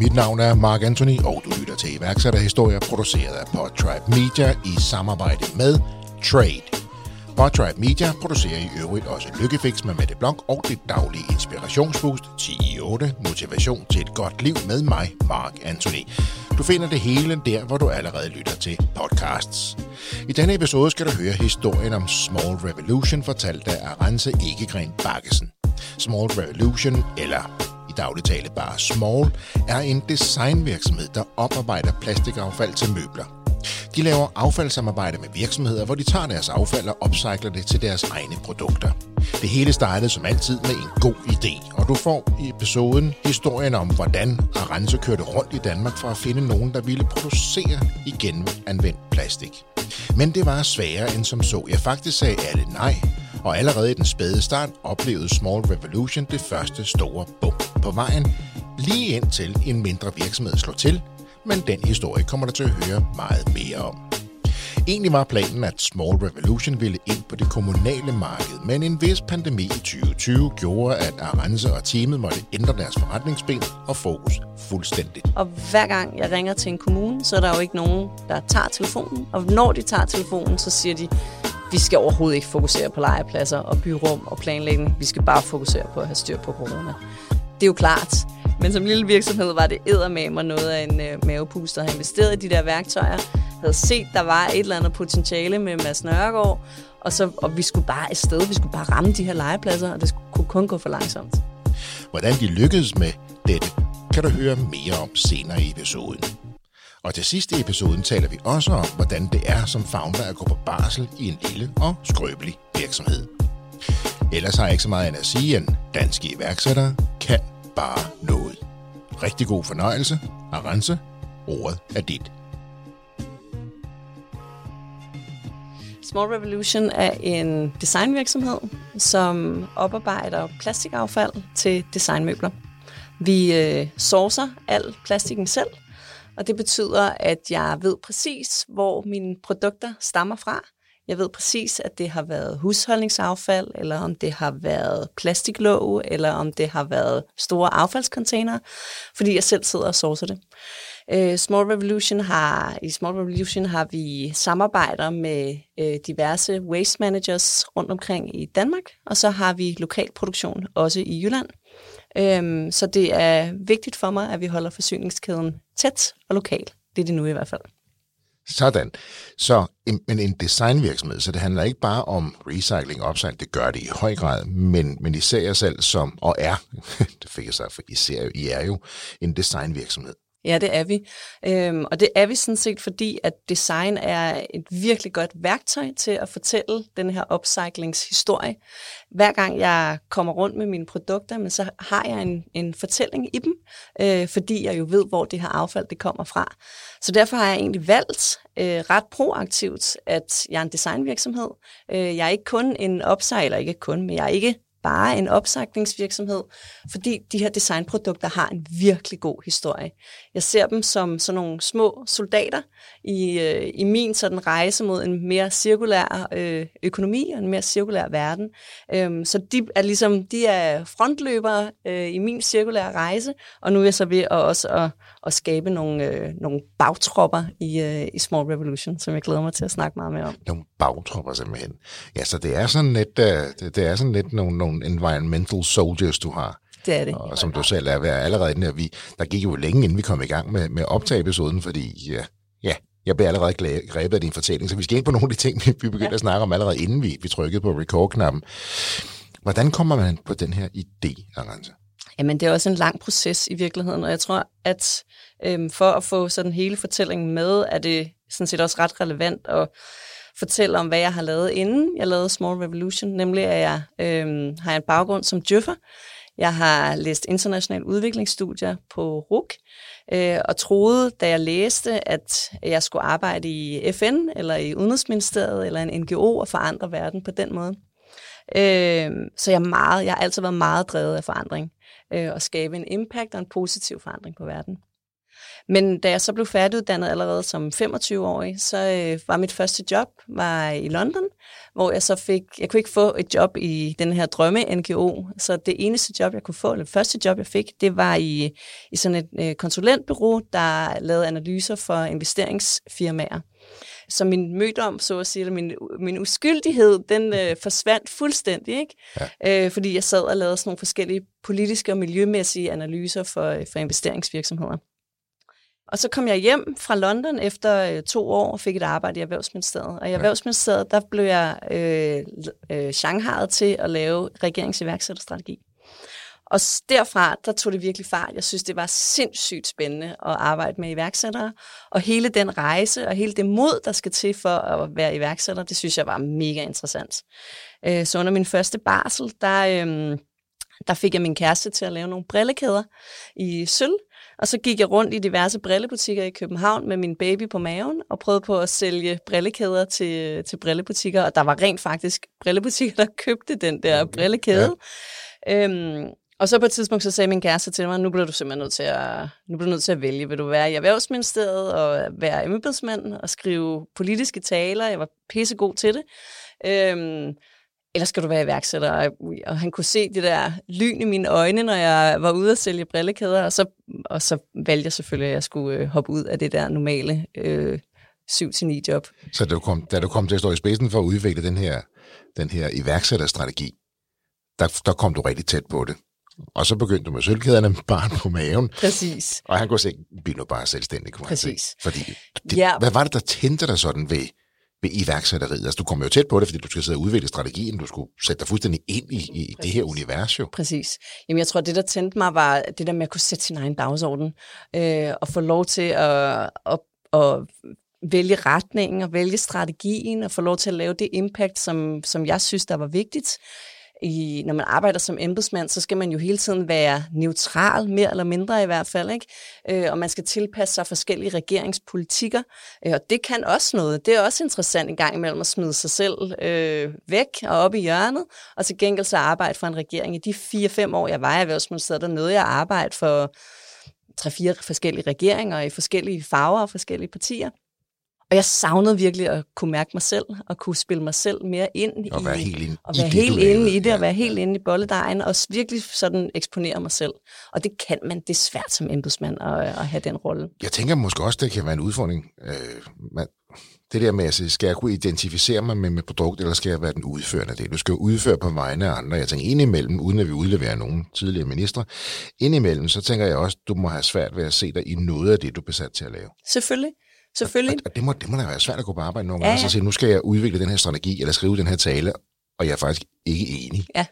Mit navn er Mark Anthony, og du lytter til iværksætterhistorier produceret af Podtribe Media i samarbejde med Trade. Podtribe Media producerer i øvrigt også Lykkefix med Mette Blanc og det daglige inspirationsboost 10 i 8 motivation til et godt liv med mig, Mark Anthony. Du finder det hele der, hvor du allerede lytter til podcasts. I denne episode skal du høre historien om Small Revolution, fortalt af Arance Egegren Bakkesen. Small Revolution, eller daglig tale bare Small, er en designvirksomhed, der oparbejder plastikaffald til møbler. De laver affaldssamarbejde med virksomheder, hvor de tager deres affald og opcykler det til deres egne produkter. Det hele startede som altid med en god idé, og du får i episoden historien om, hvordan Arense kørte rundt i Danmark for at finde nogen, der ville producere igen anvendt plastik. Men det var sværere end som så. Jeg faktisk sagde alle nej, og allerede i den spæde start oplevede Small Revolution det første store bump på vejen, lige indtil en mindre virksomhed slog til, men den historie kommer der til at høre meget mere om. Egentlig var planen, at Small Revolution ville ind på det kommunale marked, men en vis pandemi i 2020 gjorde, at Arance og teamet måtte ændre deres forretningsben og fokus fuldstændigt. Og hver gang jeg ringer til en kommune, så er der jo ikke nogen, der tager telefonen. Og når de tager telefonen, så siger de, vi skal overhovedet ikke fokusere på legepladser og byrum og planlægning. Vi skal bare fokusere på at have styr på corona. Det er jo klart. Men som lille virksomhed var det eddermame noget af en øh, mavepuster. have investeret i de der værktøjer, havde set, der var et eller andet potentiale med Mads Nørgaard, og, så, og vi skulle bare afsted, vi skulle bare ramme de her legepladser, og det kunne kun gå for langsomt. Hvordan de lykkedes med dette, kan du høre mere om senere i episoden. Og til sidst i episoden taler vi også om, hvordan det er som founder at gå på barsel i en lille og skrøbelig virksomhed. Ellers har jeg ikke så meget andet at sige, end danske iværksættere kan bare noget. Rigtig god fornøjelse. Arance, ordet er dit. Small Revolution er en designvirksomhed, som oparbejder plastikaffald til designmøbler. Vi øh, sourcer al plastikken selv, og det betyder, at jeg ved præcis, hvor mine produkter stammer fra. Jeg ved præcis, at det har været husholdningsaffald, eller om det har været plastiklåg, eller om det har været store affaldscontainere, fordi jeg selv sidder og sourcer det. Øh, Small Revolution har, I Small Revolution har vi samarbejder med øh, diverse waste managers rundt omkring i Danmark, og så har vi lokal produktion også i Jylland. Øhm, så det er vigtigt for mig, at vi holder forsyningskæden tæt og lokal. Det er det nu i hvert fald. Sådan. Så en, men en designvirksomhed, så det handler ikke bare om recycling og upcycling, det gør det i høj grad, men, men I ser jer selv som, og er, det fik jeg sagt, for I ser jo, I er jo en designvirksomhed. Ja, det er vi. Øhm, og det er vi sådan set, fordi at design er et virkelig godt værktøj til at fortælle den her upcyclingshistorie. Hver gang jeg kommer rundt med mine produkter, men så har jeg en, en fortælling i dem, øh, fordi jeg jo ved, hvor det her affald det kommer fra. Så derfor har jeg egentlig valgt øh, ret proaktivt, at jeg er en designvirksomhed. Øh, jeg er ikke kun en upcycler, ikke kun, men jeg er ikke bare en opsagningsvirksomhed, fordi de her designprodukter har en virkelig god historie. Jeg ser dem som sådan nogle små soldater i, øh, i min sådan rejse mod en mere cirkulær øh, økonomi og en mere cirkulær verden. Øhm, så de er ligesom de er frontløbere øh, i min cirkulære rejse, og nu er jeg så ved at også at, at skabe nogle, øh, nogle bagtropper i, øh, i Small Revolution, som jeg glæder mig til at snakke meget mere om. Nogle bagtropper simpelthen. Ja, så det er sådan lidt, øh, det, det er sådan lidt nogle, nogle environmental soldiers, du har. Det er det. Og som du selv er ved allerede der, vi, der gik jo længe, inden vi kom i gang med, med optageepisoden, fordi ja, ja, jeg blev allerede grebet af din fortælling, så vi skal ind på nogle af de ting, vi begyndte ja. at snakke om allerede inden vi, vi trykkede på record-knappen. Hvordan kommer man på den her idé, Arance? Jamen, det er også en lang proces i virkeligheden, og jeg tror, at øhm, for at få sådan hele fortællingen med, er det sådan set også ret relevant at fortælle om, hvad jeg har lavet inden jeg lavede Small Revolution, nemlig at jeg øh, har en baggrund som djøffer. Jeg har læst international udviklingsstudier på RUK, øh, og troede, da jeg læste, at jeg skulle arbejde i FN, eller i Udenrigsministeriet, eller en NGO, og forandre verden på den måde. Øh, så jeg, er meget, jeg har altid været meget drevet af forandring, øh, og skabe en impact og en positiv forandring på verden. Men da jeg så blev færdiguddannet allerede som 25-årig, så øh, var mit første job var i London, hvor jeg så fik, jeg kunne ikke få et job i den her drømme-NGO, så det eneste job, jeg kunne få, eller det første job, jeg fik, det var i, i sådan et øh, konsulentbureau, der lavede analyser for investeringsfirmaer. Så min mødom, så at sige, eller min, min uskyldighed, den øh, forsvandt fuldstændig, ikke? Ja. Øh, fordi jeg sad og lavede sådan nogle forskellige politiske og miljømæssige analyser for, for investeringsvirksomheder. Og så kom jeg hjem fra London efter øh, to år og fik et arbejde i Erhvervsministeriet. Og i Erhvervsministeriet, der blev jeg øh, øh, shanghajet til at lave regeringsiværksætterstrategi. Og derfra, der tog det virkelig fart. Jeg synes, det var sindssygt spændende at arbejde med iværksættere. Og hele den rejse og hele det mod, der skal til for at være iværksætter, det synes jeg var mega interessant. Øh, så under min første barsel, der, øhm, der fik jeg min kæreste til at lave nogle brillekæder i sølv. Og så gik jeg rundt i diverse brillebutikker i København med min baby på maven og prøvede på at sælge brillekæder til, til brillebutikker. Og der var rent faktisk brillebutikker, der købte den der brillekæde. Ja. Øhm, og så på et tidspunkt, så sagde min kæreste til mig, nu bliver du simpelthen nødt til at, nu bliver du nødt til at vælge. Vil du være i Erhvervsministeriet og være embedsmand og skrive politiske taler? Jeg var pissegod til det. Øhm, eller skal du være iværksætter? Og, og han kunne se det der lyn i mine øjne, når jeg var ude at sælge brillekæder, og så, og så valgte jeg selvfølgelig, at jeg skulle øh, hoppe ud af det der normale øh, 7-9 job. Så da du, kom, da du kom til at stå i spidsen for at udvikle den her, den her iværksætterstrategi, der, der kom du rigtig tæt på det. Og så begyndte du med sølvkæderne med barn på maven. Præcis. Og han kunne se, bliv nu bare selvstændig. Kunne Præcis. Fordi, det, ja. hvad var det, der tændte dig sådan ved, ved iværksætteriet? Altså, du kommer jo tæt på det, fordi du skal sidde og udvikle strategien, du skulle sætte dig fuldstændig ind i, i det her univers jo. Præcis. Jamen, jeg tror, det, der tændte mig, var det der med at kunne sætte sin egen dagsorden, øh, og få lov til at, at, at vælge retningen og vælge strategien, og få lov til at lave det impact, som, som jeg synes, der var vigtigt i, når man arbejder som embedsmand, så skal man jo hele tiden være neutral, mere eller mindre i hvert fald, ikke? Øh, og man skal tilpasse sig forskellige regeringspolitikker, øh, og det kan også noget. Det er også interessant en gang imellem at smide sig selv øh, væk og op i hjørnet, og til gengæld så arbejde for en regering. I de fire-fem år, jeg var i Erhvervsministeriet, der nåede jeg arbejde for tre-fire forskellige regeringer i forskellige farver og forskellige partier. Og jeg savnede virkelig at kunne mærke mig selv, og kunne spille mig selv mere ind og i, være helt ind, og være i helt det, inde i det, ja, og være helt inde i bolledejen, og virkelig sådan eksponere mig selv. Og det kan man, det er svært som embedsmand at, at have den rolle. Jeg tænker måske også, det kan være en udfordring. Øh, man, det der med, at skal jeg kunne identificere mig med mit produkt, eller skal jeg være den udførende del? Du skal jo udføre på vegne af andre. Jeg tænker indimellem, uden at vi udleverer nogen tidligere ministre, indimellem, så tænker jeg også, du må have svært ved at se dig i noget af det, du er besat til at lave. Selvfølgelig. Selvfølgelig. Og, og det, må, det må da være svært at gå på arbejde nogle gange, ja, ja. og så sige, nu skal jeg udvikle den her strategi, eller skrive den her tale, og jeg er faktisk ikke enig. Ja,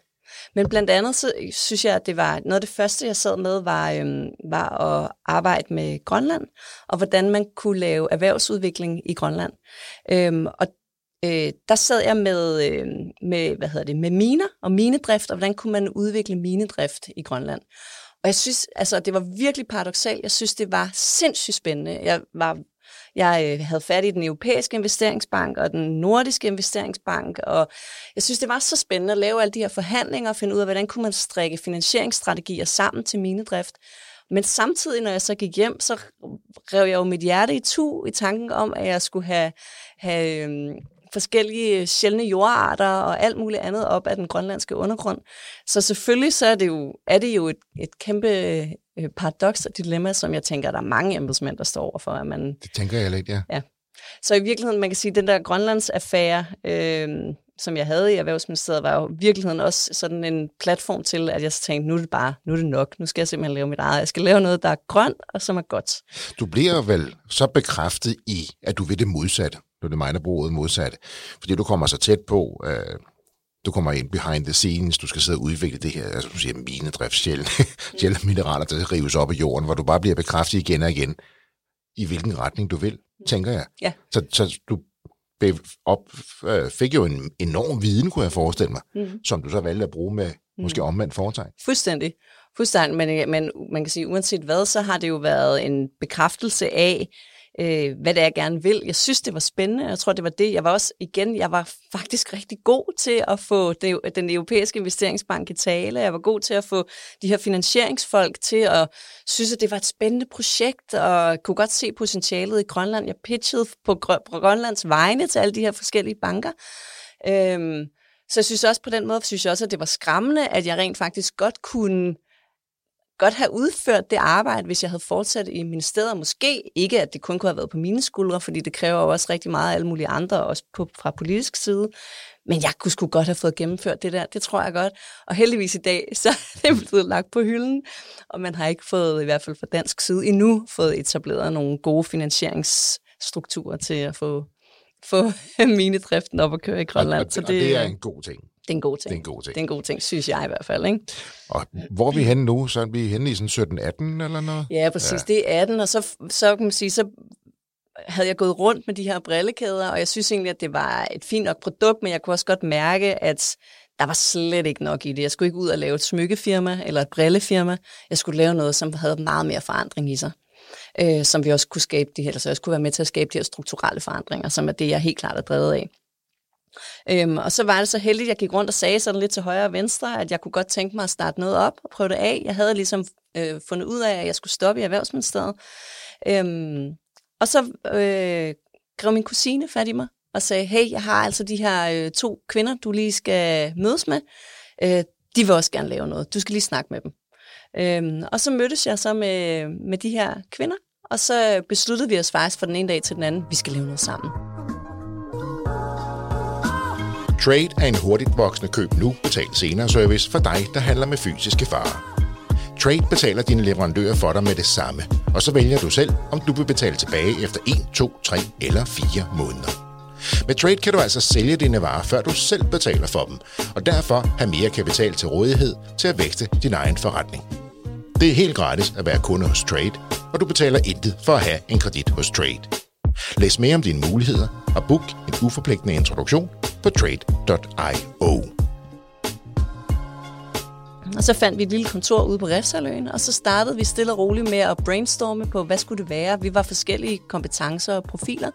men blandt andet så synes jeg, at det var noget af det første, jeg sad med, var, øhm, var at arbejde med Grønland, og hvordan man kunne lave erhvervsudvikling i Grønland. Øhm, og øh, der sad jeg med, øh, med, hvad hedder det, med miner og minedrift, og hvordan kunne man udvikle minedrift i Grønland. Og jeg synes, altså, det var virkelig paradoxalt. Jeg synes, det var sindssygt spændende. Jeg var jeg øh, havde fat i den europæiske investeringsbank og den nordiske investeringsbank, og jeg synes, det var så spændende at lave alle de her forhandlinger og finde ud af, hvordan kunne man strikke finansieringsstrategier sammen til minedrift. Men samtidig, når jeg så gik hjem, så rev jeg jo mit hjerte i tu i tanken om, at jeg skulle have, have øhm, forskellige sjældne jordarter og alt muligt andet op af den grønlandske undergrund. Så selvfølgelig så er det jo, er det jo et, et kæmpe øh, paradoks og dilemma, som jeg tænker, der er mange embedsmænd, der står overfor. At man, det tænker jeg lidt, ja. ja. Så i virkeligheden, man kan sige, at den der Grønlands affære, øh, som jeg havde i Erhvervsministeriet, var jo i virkeligheden også sådan en platform til, at jeg tænkte, nu er det bare, nu er det nok, nu skal jeg simpelthen lave mit eget. Jeg skal lave noget, der er grønt og som er godt. Du bliver vel så bekræftet i, at du vil det modsatte. Nu er det mig, der bruger modsatte. Fordi du kommer så tæt på, øh, du kommer ind behind the scenes, du skal sidde og udvikle det her, altså du siger minedrift, sjældne, sjældne mineraler, der rives op af jorden, hvor du bare bliver bekræftet igen og igen, i hvilken retning du vil, tænker jeg. Ja. Så, så du op, øh, fik jo en enorm viden, kunne jeg forestille mig, mm. som du så valgte at bruge med mm. måske omvendt foretegn. Fuldstændig. Fuldstændig, men, men man kan sige, uanset hvad, så har det jo været en bekræftelse af, øh, hvad det er, jeg gerne vil. Jeg synes, det var spændende. Jeg tror, det var det. Jeg var også, igen, jeg var faktisk rigtig god til at få det, den europæiske investeringsbank i tale. Jeg var god til at få de her finansieringsfolk til at synes, at det var et spændende projekt, og kunne godt se potentialet i Grønland. Jeg pitchede på, på Grønlands vegne til alle de her forskellige banker. Øhm, så jeg synes også på den måde, synes jeg også, at det var skræmmende, at jeg rent faktisk godt kunne godt have udført det arbejde, hvis jeg havde fortsat i ministeriet. Måske ikke, at det kun kunne have været på mine skuldre, fordi det kræver jo også rigtig meget af alle mulige andre, også på, fra politisk side. Men jeg kunne sgu godt have fået gennemført det der, det tror jeg godt. Og heldigvis i dag, så er det blevet lagt på hylden, og man har ikke fået, i hvert fald fra dansk side, endnu fået etableret nogle gode finansieringsstrukturer til at få, få minedriften op at køre i Grønland. Og, og, så det, og det er en god ting. Det er en god ting. Det er en god ting. Det er en god ting, synes jeg i hvert fald. Ikke? Og hvor er vi henne nu? Så er vi henne i sådan 17-18 eller noget? Ja, præcis. Ja. Det er 18, og så, så kan man sige, så havde jeg gået rundt med de her brillekæder, og jeg synes egentlig, at det var et fint nok produkt, men jeg kunne også godt mærke, at der var slet ikke nok i det. Jeg skulle ikke ud og lave et smykkefirma eller et brillefirma. Jeg skulle lave noget, som havde meget mere forandring i sig. Øh, som vi også kunne skabe de her, så jeg skulle være med til at skabe de her strukturelle forandringer, som er det, jeg helt klart er drevet af. Øhm, og så var det så heldigt, at jeg gik rundt og sagde sådan lidt til højre og venstre, at jeg kunne godt tænke mig at starte noget op og prøve det af. Jeg havde ligesom øh, fundet ud af, at jeg skulle stoppe i Erhvervsministeriet. Øhm, og så øh, grev min kusine fat i mig og sagde, hey, jeg har altså de her øh, to kvinder, du lige skal mødes med. Øh, de vil også gerne lave noget. Du skal lige snakke med dem. Øhm, og så mødtes jeg så med, med de her kvinder, og så besluttede vi os faktisk fra den ene dag til den anden, vi skal lave noget sammen. Trade er en hurtigt voksende køb nu, betal senere service for dig, der handler med fysiske varer. Trade betaler dine leverandører for dig med det samme, og så vælger du selv, om du vil betale tilbage efter 1, 2, 3 eller 4 måneder. Med Trade kan du altså sælge dine varer, før du selv betaler for dem, og derfor have mere kapital til rådighed til at vækste din egen forretning. Det er helt gratis at være kunde hos Trade, og du betaler intet for at have en kredit hos Trade. Læs mere om dine muligheder og book en uforpligtende introduktion på trade.io. Og så fandt vi et lille kontor ude på Refsaløen, og så startede vi stille og roligt med at brainstorme på, hvad skulle det være. Vi var forskellige kompetencer og profiler,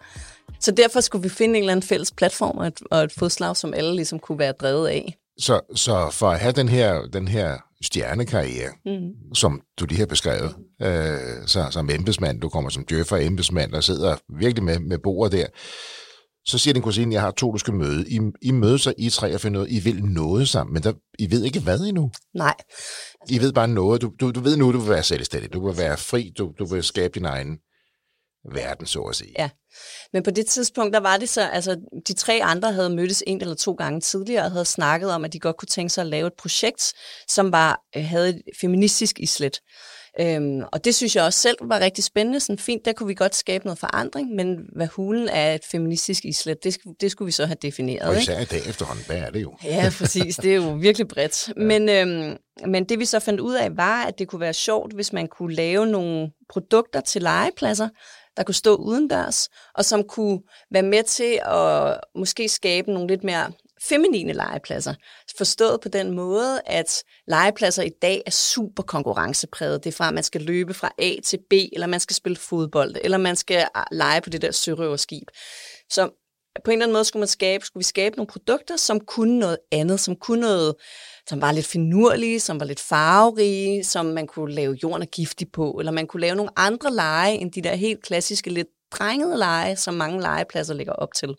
så derfor skulle vi finde en eller anden fælles platform og et, og et fodslag, som alle ligesom kunne være drevet af. Så, så for at have den her, den her stjernekarriere, mm. som du lige har beskrevet, øh, så, som embedsmand, du kommer som djøffer embedsmand og sidder virkelig med, med bordet der, så siger din kusine, jeg har to, du skal møde. I, I mødes så I tre og finder noget, I vil noget sammen, men der, I ved ikke hvad endnu. Nej. I ved bare noget. Du, du, du ved nu, du vil være selvstændig. Du vil være fri. Du, du vil skabe din egen verden, så at sige. Ja. Men på det tidspunkt, der var det så, altså de tre andre havde mødtes en eller to gange tidligere og havde snakket om, at de godt kunne tænke sig at lave et projekt, som var, øh, havde et feministisk islet. Øhm, og det synes jeg også selv var rigtig spændende. Sådan fint, der kunne vi godt skabe noget forandring, men hvad hulen er et feministisk islet, det, det skulle vi så have defineret. Og især i dag efterhånden, hvad er det jo? Ja, præcis. Det er jo virkelig bredt. Ja. Men, øhm, men det vi så fandt ud af, var, at det kunne være sjovt, hvis man kunne lave nogle produkter til legepladser, der kunne stå udendørs, og som kunne være med til at måske skabe nogle lidt mere feminine legepladser. Forstået på den måde, at legepladser i dag er super konkurrencepræget. Det er fra, at man skal løbe fra A til B, eller man skal spille fodbold, eller man skal ah, lege på det der sørøverskib. Så på en eller anden måde skulle, man skabe, skulle vi skabe nogle produkter, som kunne noget andet, som kunne noget, som var lidt finurlige, som var lidt farverige, som man kunne lave jorden og giftig på, eller man kunne lave nogle andre lege end de der helt klassiske, lidt drengede lege, som mange legepladser ligger op til.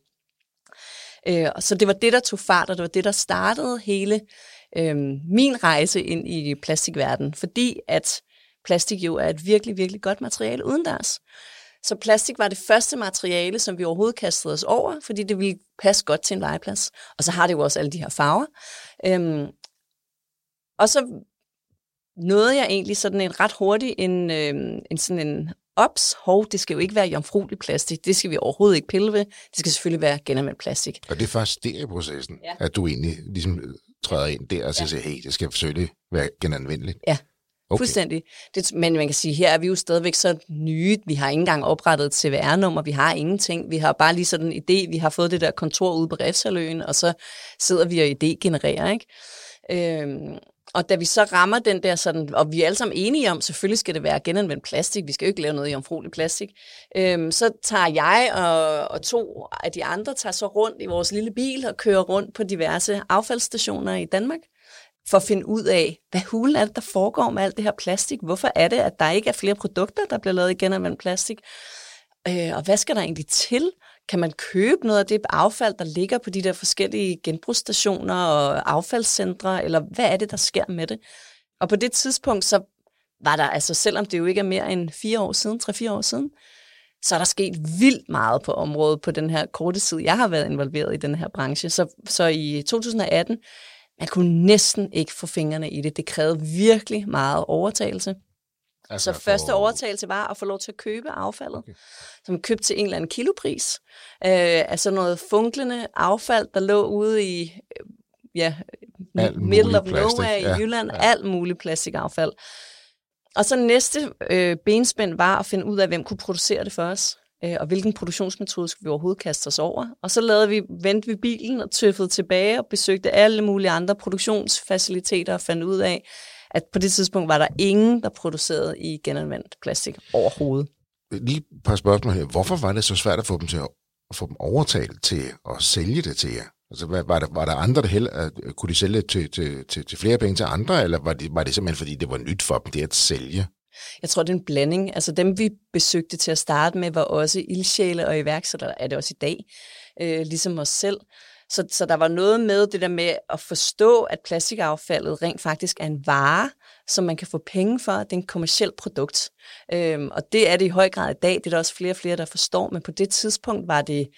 Øh, så det var det, der tog fart, og det var det, der startede hele øh, min rejse ind i plastikverdenen, fordi at plastik jo er et virkelig, virkelig godt materiale udendørs. Så plastik var det første materiale, som vi overhovedet kastede os over, fordi det ville passe godt til en legeplads. Og så har det jo også alle de her farver. Øhm, og så nåede jeg egentlig sådan en ret hurtig en, øhm, en sådan en ops, hov, det skal jo ikke være jomfruelig plastik, det skal vi overhovedet ikke pille ved, det skal selvfølgelig være genanvendt plastik. Og det er først der i processen, ja. at du egentlig ligesom øh, træder ind der og siger, ja. hey, det skal selvfølgelig være genanvendeligt. Ja, Okay. Fuldstændig. Det, men man kan sige, her er vi jo stadigvæk så nye. Vi har ikke engang oprettet et CVR-nummer, vi har ingenting. Vi har bare lige sådan en idé. Vi har fået det der kontor ude på Refsaløen, og så sidder vi og idé-genererer. Ikke? Øhm, og da vi så rammer den der sådan, og vi er alle sammen enige om, selvfølgelig skal det være genanvendt plastik, vi skal jo ikke lave noget i omfruelig plastik, øhm, så tager jeg og, og to af de andre tager så rundt i vores lille bil og kører rundt på diverse affaldsstationer i Danmark, for at finde ud af, hvad hulen er det, der foregår med alt det her plastik? Hvorfor er det, at der ikke er flere produkter, der bliver lavet i genanvendt plastik? Øh, og hvad skal der egentlig til? Kan man købe noget af det affald, der ligger på de der forskellige genbrugsstationer og affaldscentre, eller hvad er det, der sker med det? Og på det tidspunkt, så var der, altså selvom det jo ikke er mere end fire år siden, tre-fire år siden, så er der sket vildt meget på området på den her korte tid, jeg har været involveret i den her branche. Så, så i 2018, man kunne næsten ikke få fingrene i det. Det krævede virkelig meget overtagelse. Altså så første for... overtagelse var at få lov til at købe affaldet, okay. som købt til en eller anden kilopris. Øh, altså noget funklende affald, der lå ude i øh, ja, middle of plastik. nowhere ja. i Jylland. Ja. Alt muligt plastikaffald. Og så næste øh, benspænd var at finde ud af, hvem kunne producere det for os, øh, og hvilken produktionsmetode skulle vi overhovedet kaste os over. Og så lavede vi, vendte vi bilen og tøffede tilbage og besøgte alle mulige andre produktionsfaciliteter og fandt ud af, at på det tidspunkt var der ingen, der producerede i genanvendt plastik overhovedet. Lige et par spørgsmål her. Hvorfor var det så svært at få dem til at, at få dem overtalt til at sælge det til jer? Altså, var der, var der andre, der heller, kunne de sælge det til, til, til, til flere penge til andre, eller var det, var det simpelthen, fordi det var nyt for dem, det at sælge? Jeg tror, det er en blanding. Altså dem, vi besøgte til at starte med, var også ildsjæle og iværksættere, er det også i dag, øh, ligesom os selv. Så, så der var noget med det der med at forstå, at plastikaffaldet rent faktisk er en vare, som man kan få penge for. Det er en kommersiel produkt. Øhm, og det er det i høj grad i dag. Det er der også flere og flere, der forstår. Men på det tidspunkt var det...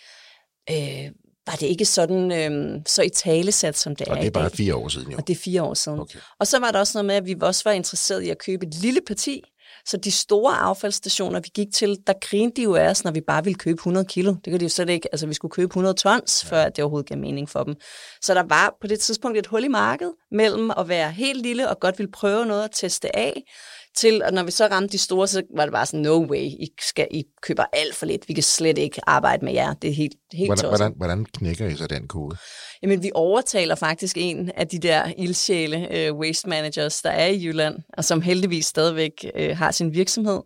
Øh, var det ikke sådan øh, så i talesat, som det og er Og det er bare fire år siden, jo. Og det er fire år siden. Okay. Og så var der også noget med, at vi også var interesseret i at købe et lille parti så de store affaldsstationer, vi gik til, der grinede de jo af os, når vi bare ville købe 100 kilo. Det kan de jo slet ikke. Altså, vi skulle købe 100 tons, ja. før det overhovedet gav mening for dem. Så der var på det tidspunkt et hul i markedet mellem at være helt lille og godt ville prøve noget at teste af, til, at når vi så ramte de store, så var det bare sådan, no way, I, skal, I køber alt for lidt, vi kan slet ikke arbejde med jer, det er helt, helt hvordan, hvordan, hvordan knækker I så den kode? Jamen, vi overtaler faktisk en af de der ildsjæle uh, waste managers, der er i Jylland, og som heldigvis stadigvæk uh, har sin virksomhed,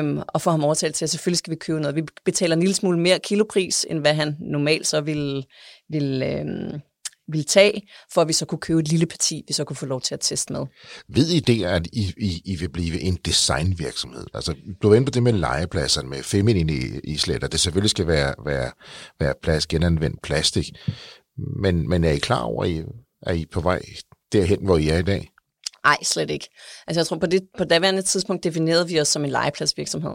um, og får ham overtalt til, at selvfølgelig skal vi købe noget. Vi betaler en lille smule mere kilopris, end hvad han normalt så ville, ville um, ville tage, for at vi så kunne købe et lille parti, vi så kunne få lov til at teste med. Ved I det, at I, I, I vil blive en designvirksomhed? Altså, du var inde på det med legepladserne, med feminine islet, og det selvfølgelig skal være, være, være plads, genanvendt plastik. Men, men er I klar over, at I, er I på vej derhen, hvor I er i dag? Nej, slet ikke. Altså jeg tror, på det på daværende tidspunkt definerede vi os som en legepladsvirksomhed.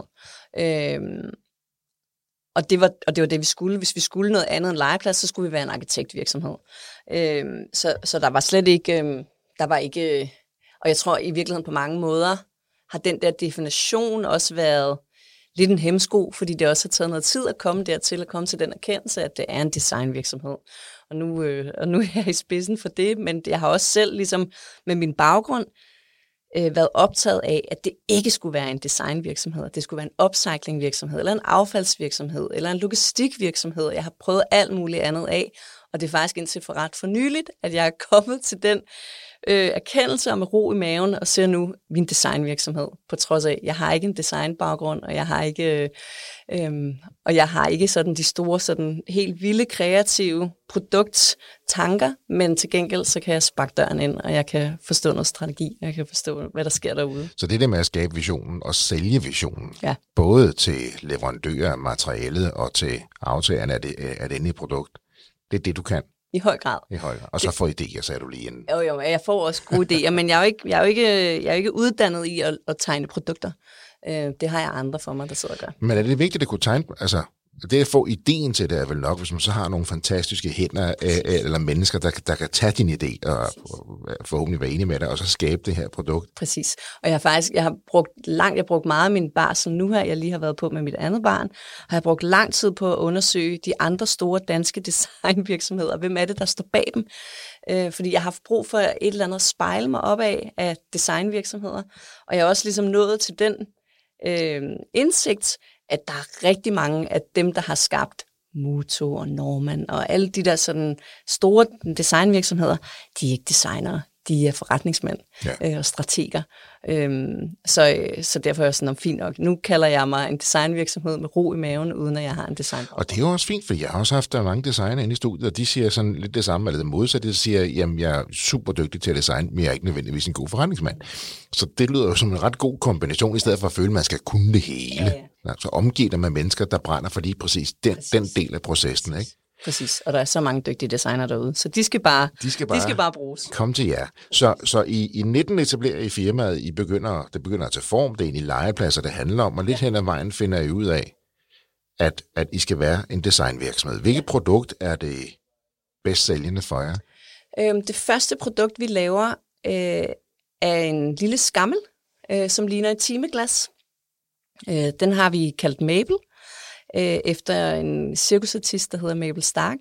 Øhm, og det, var, og det var det, vi skulle. Hvis vi skulle noget andet end legeplads, så skulle vi være en arkitektvirksomhed. Øhm, så, så der var slet ikke, øhm, der var ikke, øh, og jeg tror i virkeligheden på mange måder, har den der definition også været lidt en hemsko, fordi det også har taget noget tid at komme dertil, at komme til den erkendelse, at det er en designvirksomhed. Og nu, øh, og nu er jeg i spidsen for det, men jeg har også selv ligesom med min baggrund øh, været optaget af, at det ikke skulle være en designvirksomhed, at det skulle være en upcyclingvirksomhed, eller en affaldsvirksomhed, eller en logistikvirksomhed. Jeg har prøvet alt muligt andet af, og det er faktisk indtil for ret for nyligt, at jeg er kommet til den øh, erkendelse om ro i maven og ser nu min designvirksomhed, på trods af, jeg har ikke en designbaggrund, og jeg har ikke, øh, øh, og jeg har ikke sådan de store, sådan helt vilde kreative produkttanker, men til gengæld så kan jeg sparke døren ind, og jeg kan forstå noget strategi, jeg kan forstå, hvad der sker derude. Så det der med at skabe visionen og sælge visionen, ja. både til leverandører af materialet og til aftagerne af det, af det endelige produkt, det er det, du kan. I høj grad. I høj grad. Og så får idéer, sagde du lige inden. Jo, jo, jeg får også gode idéer, men jeg er jo ikke, jeg er jo ikke, jeg er ikke uddannet i at, at tegne produkter. Øh, det har jeg andre for mig, der sidder og gør. Men er det vigtigt at kunne tegne, altså det at få ideen til det er vel nok, hvis man så har nogle fantastiske hænder øh, øh eller mennesker, der, der kan tage din idé og øh, forhåbentlig være enige med dig, og så skabe det her produkt. Præcis. Og jeg har faktisk jeg har brugt langt, jeg har brugt meget af min barsel nu her, jeg lige har været på med mit andet barn, har jeg brugt lang tid på at undersøge de andre store danske designvirksomheder. Hvem er det, der står bag dem? Øh, fordi jeg har haft brug for et eller andet at spejle mig op af, af designvirksomheder. Og jeg er også ligesom nået til den øh, indsigt, at der er rigtig mange af dem, der har skabt Muto og Norman og alle de der sådan store designvirksomheder, de er ikke designere. de er forretningsmænd ja. øh, og strateger. Øhm, så, øh, så derfor er jeg sådan, fint nok. Nu kalder jeg mig en designvirksomhed med ro i maven, uden at jeg har en design. Og det er jo også fint, for jeg har også haft der mange designer inde i studiet, og de siger sådan lidt det samme, eller det modsatte. De siger, jamen jeg er super dygtig til at designe, men jeg er ikke nødvendigvis en god forretningsmand. Så det lyder jo som en ret god kombination, i stedet for at føle, at man skal kunne det hele. Ja, ja. Så omgiver med mennesker, der brænder for lige præcis den, præcis. den del af processen. Ikke? Præcis, og der er så mange dygtige designer derude, så de skal bare, de skal bare, de skal bare bruges. Kom til jer. Så, så i, i 19 etablerer I firmaet, I begynder, det begynder at tage form, det er egentlig legepladser, det handler om, og lidt ja. hen ad vejen finder I ud af, at, at I skal være en designvirksomhed. Hvilket ja. produkt er det bedst sælgende for jer? Øhm, det første produkt, vi laver, øh, er en lille skammel, øh, som ligner et timeglas. Øh, den har vi kaldt Mabel, øh, efter en cirkusartist, der hedder Mabel Stark,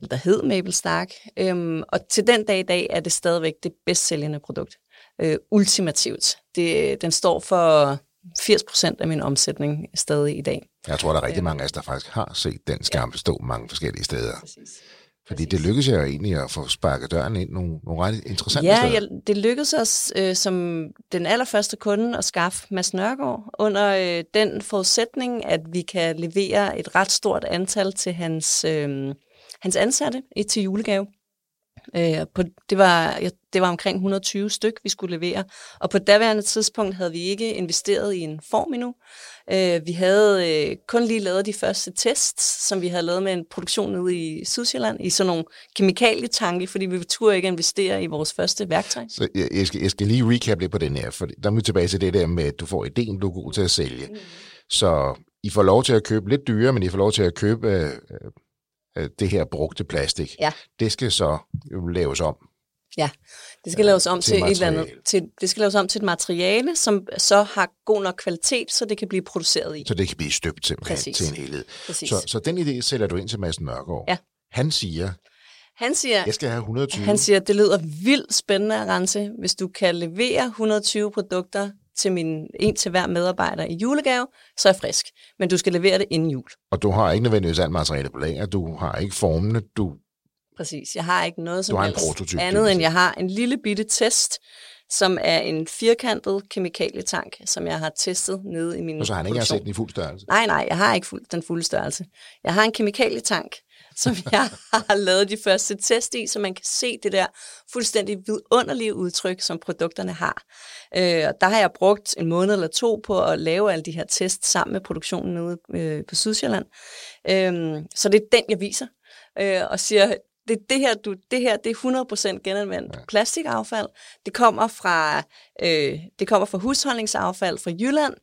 eller der hed Mabel Stark. Øhm, og til den dag i dag er det stadigvæk det bedst sælgende produkt. Øh, ultimativt. Det, den står for 80 procent af min omsætning stadig i dag. Jeg tror, der er rigtig øhm. mange af os, der faktisk har set den skærm stå mange forskellige steder. Præcis. Fordi det lykkedes jo egentlig at få sparket døren ind nogle, nogle ret interessante ja, steder. Ja, det lykkedes os øh, som den allerførste kunde at skaffe Mads Nørgaard under øh, den forudsætning, at vi kan levere et ret stort antal til hans, øh, hans ansatte til julegave. Øh, på, det, var, det var omkring 120 styk, vi skulle levere. Og på daværende tidspunkt havde vi ikke investeret i en form endnu. Øh, vi havde øh, kun lige lavet de første tests, som vi havde lavet med en produktion nede i Sydsjælland, i sådan nogle kemikalietanke, fordi vi turde ikke investere i vores første værktøj. Så jeg, jeg, skal, jeg skal lige recap lidt på den her, for der er vi tilbage til det der med, at du får ideen, du er god til at sælge. Mm. Så I får lov til at købe lidt dyre, men I får lov til at købe øh, øh, det her brugte plastik. Ja. Det skal så laves om. Ja, det skal laves om til, til et eller andet. Til, det skal laves om til et materiale, som så har god nok kvalitet, så det kan blive produceret i. Så det kan blive støbt simpelthen Præcis. til en helhed. Præcis. Så, så den idé sælger du ind til Mads Mørgaard. Ja. Han siger, han siger, jeg skal have 120. Han siger, det lyder vildt spændende at rense, hvis du kan levere 120 produkter til min, en til hver medarbejder i julegave, så er jeg frisk. Men du skal levere det inden jul. Og du har ikke nødvendigvis alt materiale på lager, du har ikke formene, du... Præcis, jeg har ikke noget som du har en prototyp, andet, end jeg har en lille bitte test, som er en firkantet kemikalietank, som jeg har testet nede i min Og så har han ikke set den i fuld størrelse? Nej, nej, jeg har ikke fuld, den fulde størrelse. Jeg har en kemikalietank, som jeg har lavet de første test i, så man kan se det der fuldstændig vidunderlige udtryk, som produkterne har. Øh, og der har jeg brugt en måned eller to på at lave alle de her tests sammen med produktionen ude øh, på Sydsjælland. Øh, så det er den, jeg viser, øh, og siger, det, det her, du, det her, det er 100% genanvendt ja. plastikaffald. Det kommer fra, øh, det kommer fra husholdningsaffald fra Jylland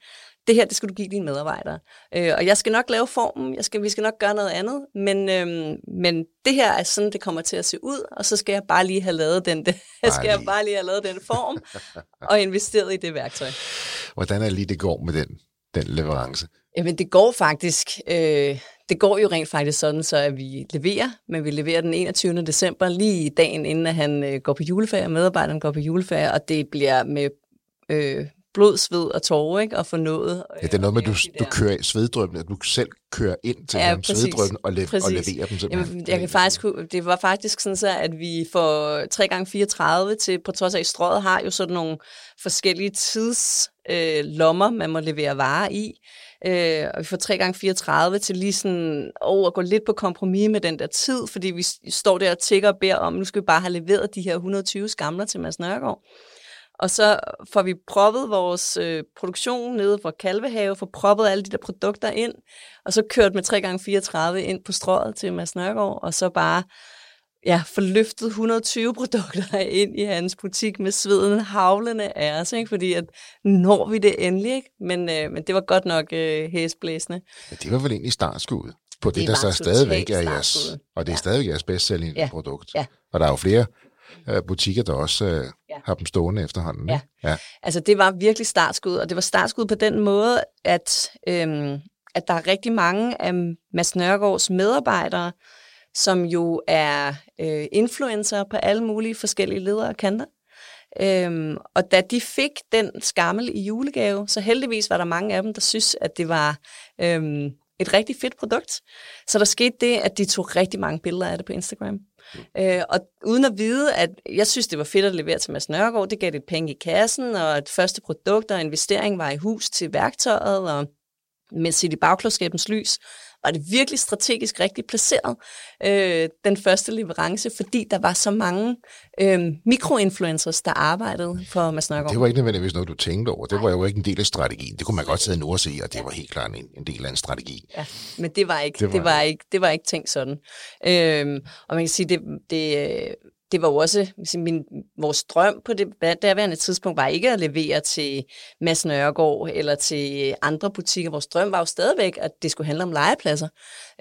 det her, det skal du give dine medarbejdere. Øh, og jeg skal nok lave formen, jeg skal, vi skal nok gøre noget andet, men, øhm, men det her er sådan, det kommer til at se ud, og så skal jeg bare lige have lavet den, det, skal jeg bare lige have lavet den form, og investeret i det værktøj. Hvordan er lige, det går med den, den leverance? Jamen, det går faktisk, øh, det går jo rent faktisk sådan, så at vi leverer, men vi leverer den 21. december, lige dagen inden, at han øh, går på juleferie, medarbejderen går på juleferie, og det bliver med øh, blod, sved og tårer, ikke? Og få noget. Ja, det er noget med, at du, du kører sveddrøbene, at du selv kører ind til ja, dem og, le- og leverer dem simpelthen. Jamen, jeg kan faktisk, det var faktisk sådan så, at vi får 3x34 til, på trods af, at strøget har jo sådan nogle forskellige tidslommer, øh, lommer, man må levere varer i. Øh, og vi får 3x34 til lige sådan oh, at gå lidt på kompromis med den der tid, fordi vi står der og tigger og beder om, nu skal vi bare have leveret de her 120 skamler til Mads Nørgaard. Og så får vi proppet vores øh, produktion nede fra Kalvehave, får proppet alle de der produkter ind, og så kørt med 3x34 ind på strøget til Mads Nørgaard, og så bare ja, forløftet 120 produkter ind i hans butik med sveden havlende af os, ikke? fordi at når vi det endelig, ikke? Men, øh, men det var godt nok øh, hæsblæsende. Ja, det var vel egentlig startskuddet på det, det der så stadigvæk er jeres, og det er ja. stadigvæk jeres bedst sælgende ja. produkt. Ja. Og der er jo flere øh, butikker, der også øh, ja. har dem stående efterhånden. Ja. ja, altså det var virkelig startskud, og det var startskud på den måde, at, øhm, at der er rigtig mange af Mads Nørgaards medarbejdere, som jo er øh, influencer på alle mulige forskellige ledere og kanter. Øhm, og da de fik den skammel i julegave, så heldigvis var der mange af dem, der synes, at det var øhm, et rigtig fedt produkt. Så der skete det, at de tog rigtig mange billeder af det på Instagram. Mm. Øh, og uden at vide, at jeg synes, det var fedt at levere til Mads Nørgaard, det gav lidt penge i kassen, og et første produkt og investering var i hus til værktøjet, og med sit i bagklodskabens lys, var det virkelig strategisk rigtigt placeret, øh, den første leverance, fordi der var så mange øh, mikroinfluencers, der arbejdede for Mads Nørgaard. Det var ikke nødvendigvis noget, du tænkte over. Det var jo ikke en del af strategien. Det kunne man godt sidde nu og se, og det var helt klart en, en del af en strategi. Ja, men det var ikke, det var, det var ikke, det var ikke tænkt sådan. Øh, og man kan sige, det, det det var jo også min, vores drøm på det daværende tidspunkt, var ikke at levere til Mads Nørgaard eller til andre butikker. Vores drøm var jo stadigvæk, at det skulle handle om legepladser.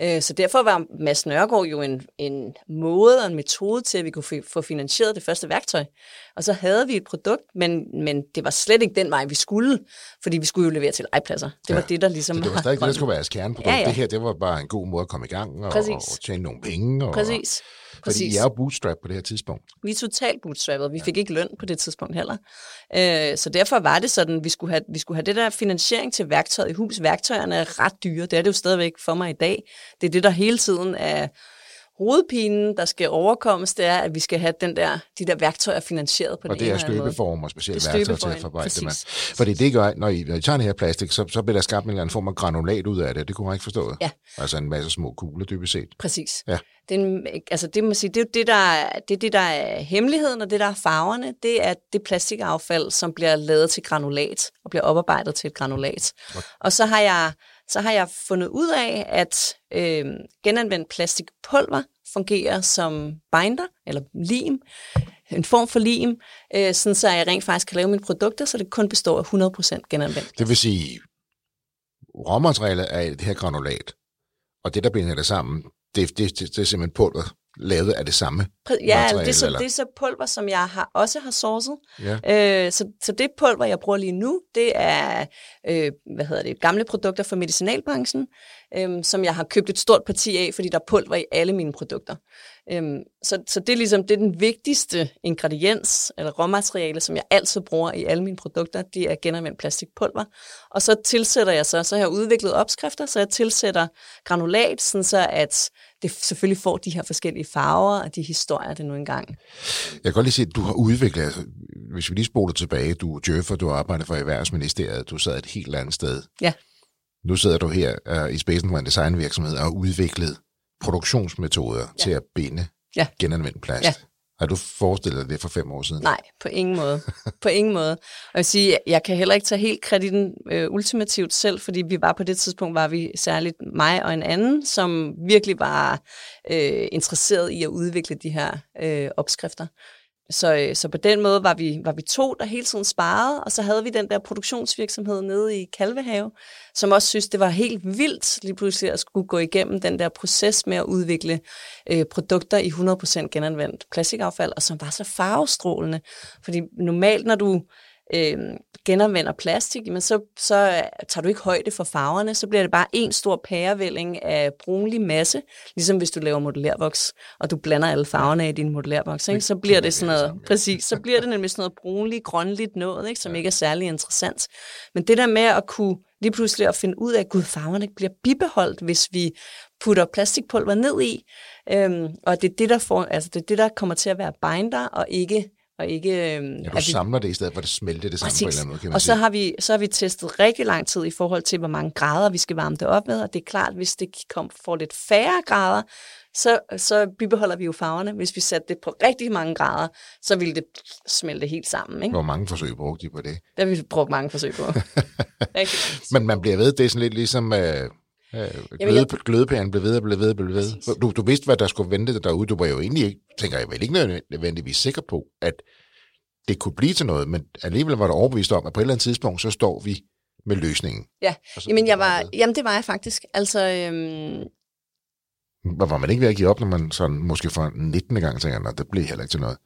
Øh, så derfor var Mads Nørgaard jo en, en måde og en metode til, at vi kunne få finansieret det første værktøj. Og så havde vi et produkt, men, men det var slet ikke den vej, vi skulle, fordi vi skulle jo levere til legepladser. Det ja, var det, der ligesom... Så det var stadig det, der skulle være jeres kerneprodukt. Ja, ja. Det her, det var bare en god måde at komme i gang og, og tjene nogle penge. Og, Præcis. Præcis. Fordi I er jo bootstrap på det her tidspunkt. Vi er totalt bootstrappet. Vi ja. fik ikke løn på det tidspunkt heller. Øh, så derfor var det sådan, vi skulle, have, vi skulle have det der finansiering til værktøjet i hus. Værktøjerne er ret dyre. Det er det jo stadigvæk for mig i dag. Det er det, der hele tiden er hovedpinen, der skal overkommes, det er, at vi skal have den der, de der værktøjer finansieret på og den ene eller støbeform og specielle værktøjer til at forarbejde det med. Fordi det gør, når I, når I tager den her plastik, så, så bliver der skabt en eller anden form af granulat ud af det. Det kunne man ikke forstå. Ja. Altså en masse små kugler, dybest set. Præcis. Ja. Den, altså det, man sige, det er jo det der, det, er det, der er hemmeligheden, og det, der er farverne, det er det plastikaffald, som bliver lavet til granulat, og bliver oparbejdet til et granulat. Okay. Og så har jeg så har jeg fundet ud af, at øh, genanvendt plastikpulver fungerer som binder, eller lim, en form for lim, øh, sådan så jeg rent faktisk kan lave mine produkter, så det kun består af 100% genanvendt. Det vil sige, råmaterialet er det her granulat, og det, der binder det sammen, det, det, det, det er simpelthen pulver, lavet af det samme Ja, materiale, det er, så, eller? det er så pulver, som jeg har, også har sourcet. Ja. Øh, så, så det pulver, jeg bruger lige nu, det er øh, hvad hedder det, gamle produkter fra medicinalbranchen, øh, som jeg har købt et stort parti af, fordi der er pulver i alle mine produkter. Øh, så, så det er ligesom det er den vigtigste ingrediens, eller råmateriale, som jeg altid bruger i alle mine produkter, det er genanvendt plastikpulver. Og så tilsætter jeg så, så har jeg udviklet opskrifter, så jeg tilsætter granulat, sådan så at det selvfølgelig får de her forskellige farver og de historier, det nu engang. Jeg kan godt lige se, at du har udviklet, altså, hvis vi lige spoler tilbage, du er du arbejder for Erhvervsministeriet, du sad et helt andet sted. Ja. Nu sidder du her uh, i spidsen for en designvirksomhed og har udviklet produktionsmetoder ja. til at binde ja. genanvendt plast. Ja. Har du forestillet dig det for fem år siden? Nej, på ingen måde. på ingen måde. Og jeg vil sige, jeg kan heller ikke tage helt krediten øh, ultimativt selv, fordi vi var på det tidspunkt, var vi særligt mig og en anden, som virkelig var øh, interesseret i at udvikle de her øh, opskrifter. Så, øh, så på den måde var vi, var vi to, der hele tiden sparede, og så havde vi den der produktionsvirksomhed nede i Kalvehave, som også synes, det var helt vildt lige pludselig at skulle gå igennem den der proces med at udvikle øh, produkter i 100% genanvendt plastikaffald, og som var så farvestrålende. Fordi normalt, når du øh, genanvender plastik, men så, så tager du ikke højde for farverne, så bliver det bare en stor pærevælling af brunlig masse, ligesom hvis du laver modellærvoks, og du blander alle farverne i din modellærvoks, ikke? så bliver det sådan noget, præcis, så bliver det nemlig sådan noget brunligt, grønligt noget, ikke? som ikke er særlig interessant. Men det der med at kunne lige pludselig at finde ud af, at gud, farverne bliver bibeholdt, hvis vi putter plastikpulver ned i, øhm, og det er det, der får, altså det er det, der kommer til at være binder, og ikke og ikke, øhm, ja, du samler vi... det i stedet for at smelte det sammen Præcis. på en eller anden måde, kan man Og sige. så har, vi, så har vi testet rigtig lang tid i forhold til, hvor mange grader vi skal varme det op med, og det er klart, hvis det kom, får lidt færre grader, så, så bibeholder vi jo farverne. Hvis vi satte det på rigtig mange grader, så ville det smelte helt sammen. Ikke? Hvor mange forsøg brugte de på det? Har vi brugt mange forsøg på. Men man bliver ved, det er sådan lidt ligesom... Øh Øh, gløde, jeg... Glødepæren blev ved og blev ved og blev ved. Du, du vidste, hvad der skulle vente dig derude. Du var jo egentlig ikke, tænker jeg vel ikke nødvendigvis sikker på, at det kunne blive til noget, men alligevel var du overbevist om, at på et eller andet tidspunkt, så står vi med løsningen. Ja, jamen, jeg var, jamen det var jeg faktisk. Altså, øhm... Var, var man ikke ved at give op, når man sådan, måske for 19. gang tænker, at det blev heller ikke til noget?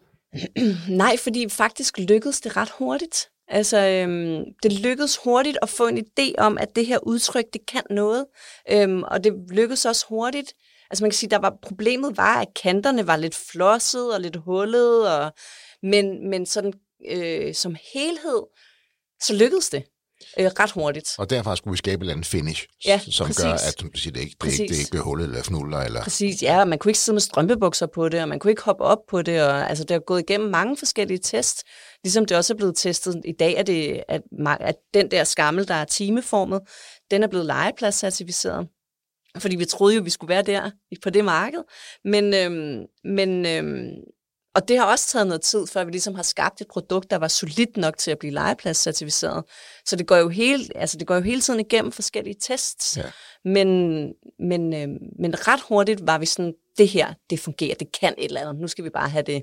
Nej, fordi faktisk lykkedes det ret hurtigt. Altså, øhm, det lykkedes hurtigt at få en idé om, at det her udtryk, det kan noget. Øhm, og det lykkedes også hurtigt. Altså man kan sige, der var problemet var, at kanterne var lidt flosset og lidt hullet, og, men, men sådan øh, som helhed, så lykkedes det øh, ret hurtigt. Og derfra skulle vi skabe et eller andet finish, Ja, som præcis. gør, at du siger, det, ikke, det, ikke, det ikke bliver hullet eller fnuller. Eller, Præcis, ja, og man kunne ikke sidde med strømpebukser på det, og man kunne ikke hoppe op på det, og altså, det har gået igennem mange forskellige tests, ligesom det også er blevet testet. I dag er det, at, at den der skammel, der er timeformet, den er blevet legepladscertificeret. Fordi vi troede jo, vi skulle være der på det marked. Men, øhm, men øhm, og det har også taget noget tid, før vi ligesom har skabt et produkt, der var solidt nok til at blive legepladscertificeret. Så det går jo hele, altså det går jo hele tiden igennem forskellige tests. Ja. Men, men, øh, men ret hurtigt var vi sådan, det her, det fungerer, det kan et eller andet. Nu skal vi bare have det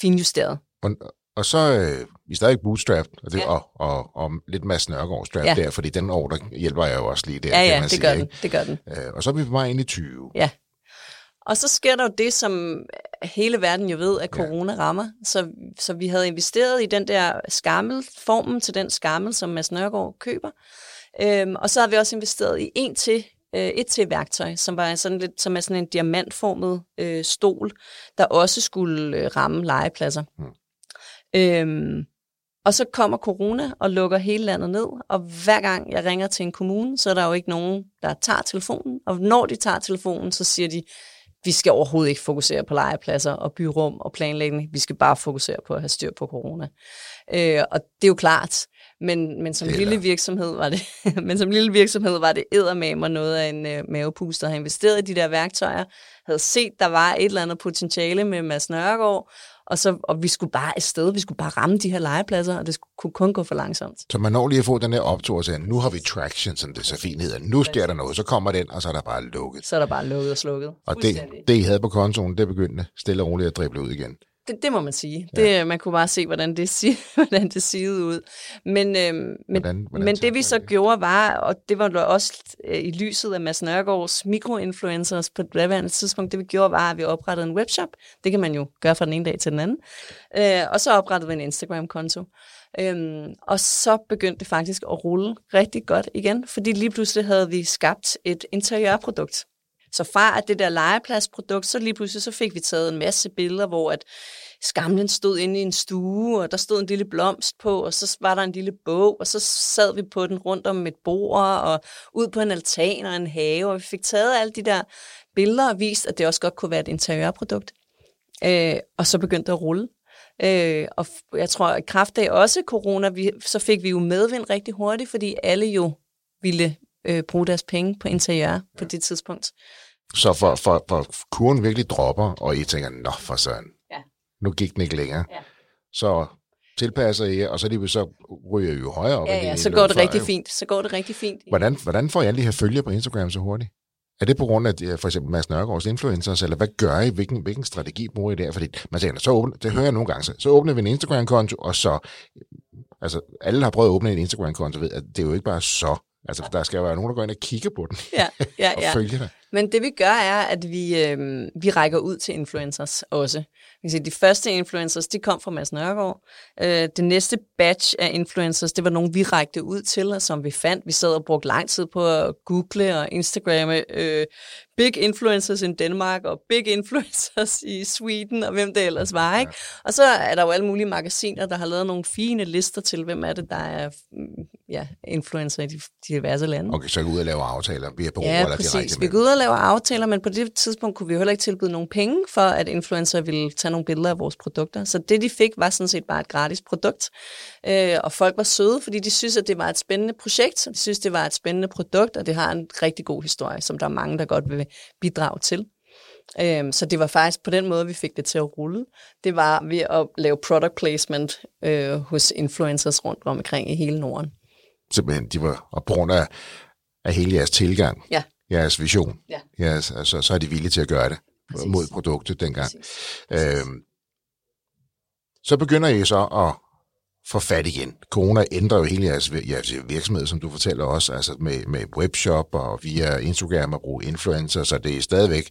finjusteret. og, og så øh, vi er stadig bootstrap, og, det, Ja. og, og, og lidt Mads Nørgaard strap Ja. der, fordi den ordre hjælper jeg jo også lige der, Ja, ja, det sige. gør den. ikke? Det gør den. Øh, og så er vi på vej ind i 20. Ja. Og så sker der jo det, som hele verden jo ved, at corona rammer. Så, så vi havde investeret i den der skammel, formen til den skammel, som Mads Nørgaard køber. Øhm, og så har vi også investeret i en til, øh, et til værktøj, som var sådan lidt, som er sådan en diamantformet øh, stol, der også skulle øh, ramme legepladser. Mm. Øhm, og så kommer corona og lukker hele landet ned, og hver gang jeg ringer til en kommune, så er der jo ikke nogen, der tager telefonen. Og når de tager telefonen, så siger de, vi skal overhovedet ikke fokusere på legepladser og byrum og planlægning. Vi skal bare fokusere på at have styr på corona. Øh, og det er jo klart. Men, men som Det er lille virksomhed var det, men som lille virksomhed var det eddermame noget af en øh, mavepuster. Havde investeret i de der værktøjer, havde set, der var et eller andet potentiale med Mads Nørgaard, og, så, og vi skulle bare afsted, vi skulle bare ramme de her legepladser, og det skulle, kunne kun gå for langsomt. Så man når lige at få den der optur og sige, nu har vi traction, som det så fint hedder. Nu sker der noget, så kommer den, og så er der bare lukket. Så er der bare lukket og slukket. Og det, det, I havde på kontoen, det begyndte stille og roligt at drible ud igen. Det, det må man sige. Det, man kunne bare se, hvordan det, si- hvordan det sigede ud. Men, øhm, men, Hvordan- hvordan men det vi så det? gjorde var, og det var også øh, i lyset af Mads Nørgaards mikroinfluencers på det daværende tidspunkt, det vi gjorde var, at vi oprettede en webshop. Det kan man jo gøre fra den ene dag til den anden. Øh, og så oprettede vi en Instagram-konto. Øhm, og så begyndte det faktisk at rulle rigtig godt igen, fordi lige pludselig havde vi skabt et interiørprodukt. Så fra at det der legepladsprodukt, så lige pludselig så fik vi taget en masse billeder, hvor at skamlen stod inde i en stue, og der stod en lille blomst på, og så var der en lille bog, og så sad vi på den rundt om et bord, og ud på en altan og en have, og vi fik taget alle de der billeder og vist, at det også godt kunne være et interiørprodukt. Øh, og så begyndte det at rulle. Øh, og jeg tror, at kraft af også corona, vi, så fik vi jo medvind rigtig hurtigt, fordi alle jo ville øh, bruge deres penge på interiør på det tidspunkt. Så for, for, for kurven virkelig dropper, og I tænker, nå for søren, Ja. nu gik den ikke længere. Ja. Så tilpasser I og så, lige, så ryger I jo højere op. Ja, ja, så går det før, rigtig jo. fint. Så går det rigtig fint. Hvordan, hvordan får I alle de her følger på Instagram så hurtigt? Er det på grund af for eksempel Mads Nørgaards influencers, eller hvad gør I? Hvilken, hvilken strategi bruger I der? Fordi man tænker, så åbner, det hører jeg nogle gange, så, så åbner vi en Instagram-konto, og så, altså alle har prøvet at åbne en Instagram-konto, ved, at det er jo ikke bare så. Altså, der skal jo være nogen, der går ind og kigger på den Ja, ja, og ja. følger dig. Men det vi gør er, at vi, øh, vi rækker ud til influencers også. Vi kan sige, de første influencers, de kom fra Mads Nørgaard. Øh, det næste batch af influencers, det var nogen, vi rækte ud til, og som vi fandt. Vi sad og brugte lang tid på at google og instagramme øh, big influencers in Denmark og big influencers i Sweden og hvem det ellers var. Ikke? Og så er der jo alle mulige magasiner, der har lavet nogle fine lister til, hvem er det, der er mm, ja, influencer i de, de diverse lande. Okay, så gå ud og lave aftaler via bureau Ja, eller præcis. direkte Vi går ud og laver aftaler, men på det tidspunkt kunne vi jo heller ikke tilbyde nogen penge for, at influencer ville tage nogle billeder af vores produkter. Så det, de fik, var sådan set bare et gratis produkt. Øh, og folk var søde, fordi de synes, at det var et spændende projekt, de synes, det var et spændende produkt, og det har en rigtig god historie, som der er mange, der godt vil bidrage til. Øhm, så det var faktisk på den måde, vi fik det til at rulle. Det var ved at lave product placement øh, hos influencers rundt omkring i hele Norden. Simpelthen, de var, og på grund af, af hele jeres tilgang, Ja. jeres vision, Ja. jeres, altså, så er de villige til at gøre det Præcis. mod produktet dengang. Præcis. Øhm, så begynder I så at få fat igen. Corona ændrer jo hele jeres, jeres virksomhed, som du fortæller også, altså med, med webshop og via Instagram og bruge influencer, så det er stadigvæk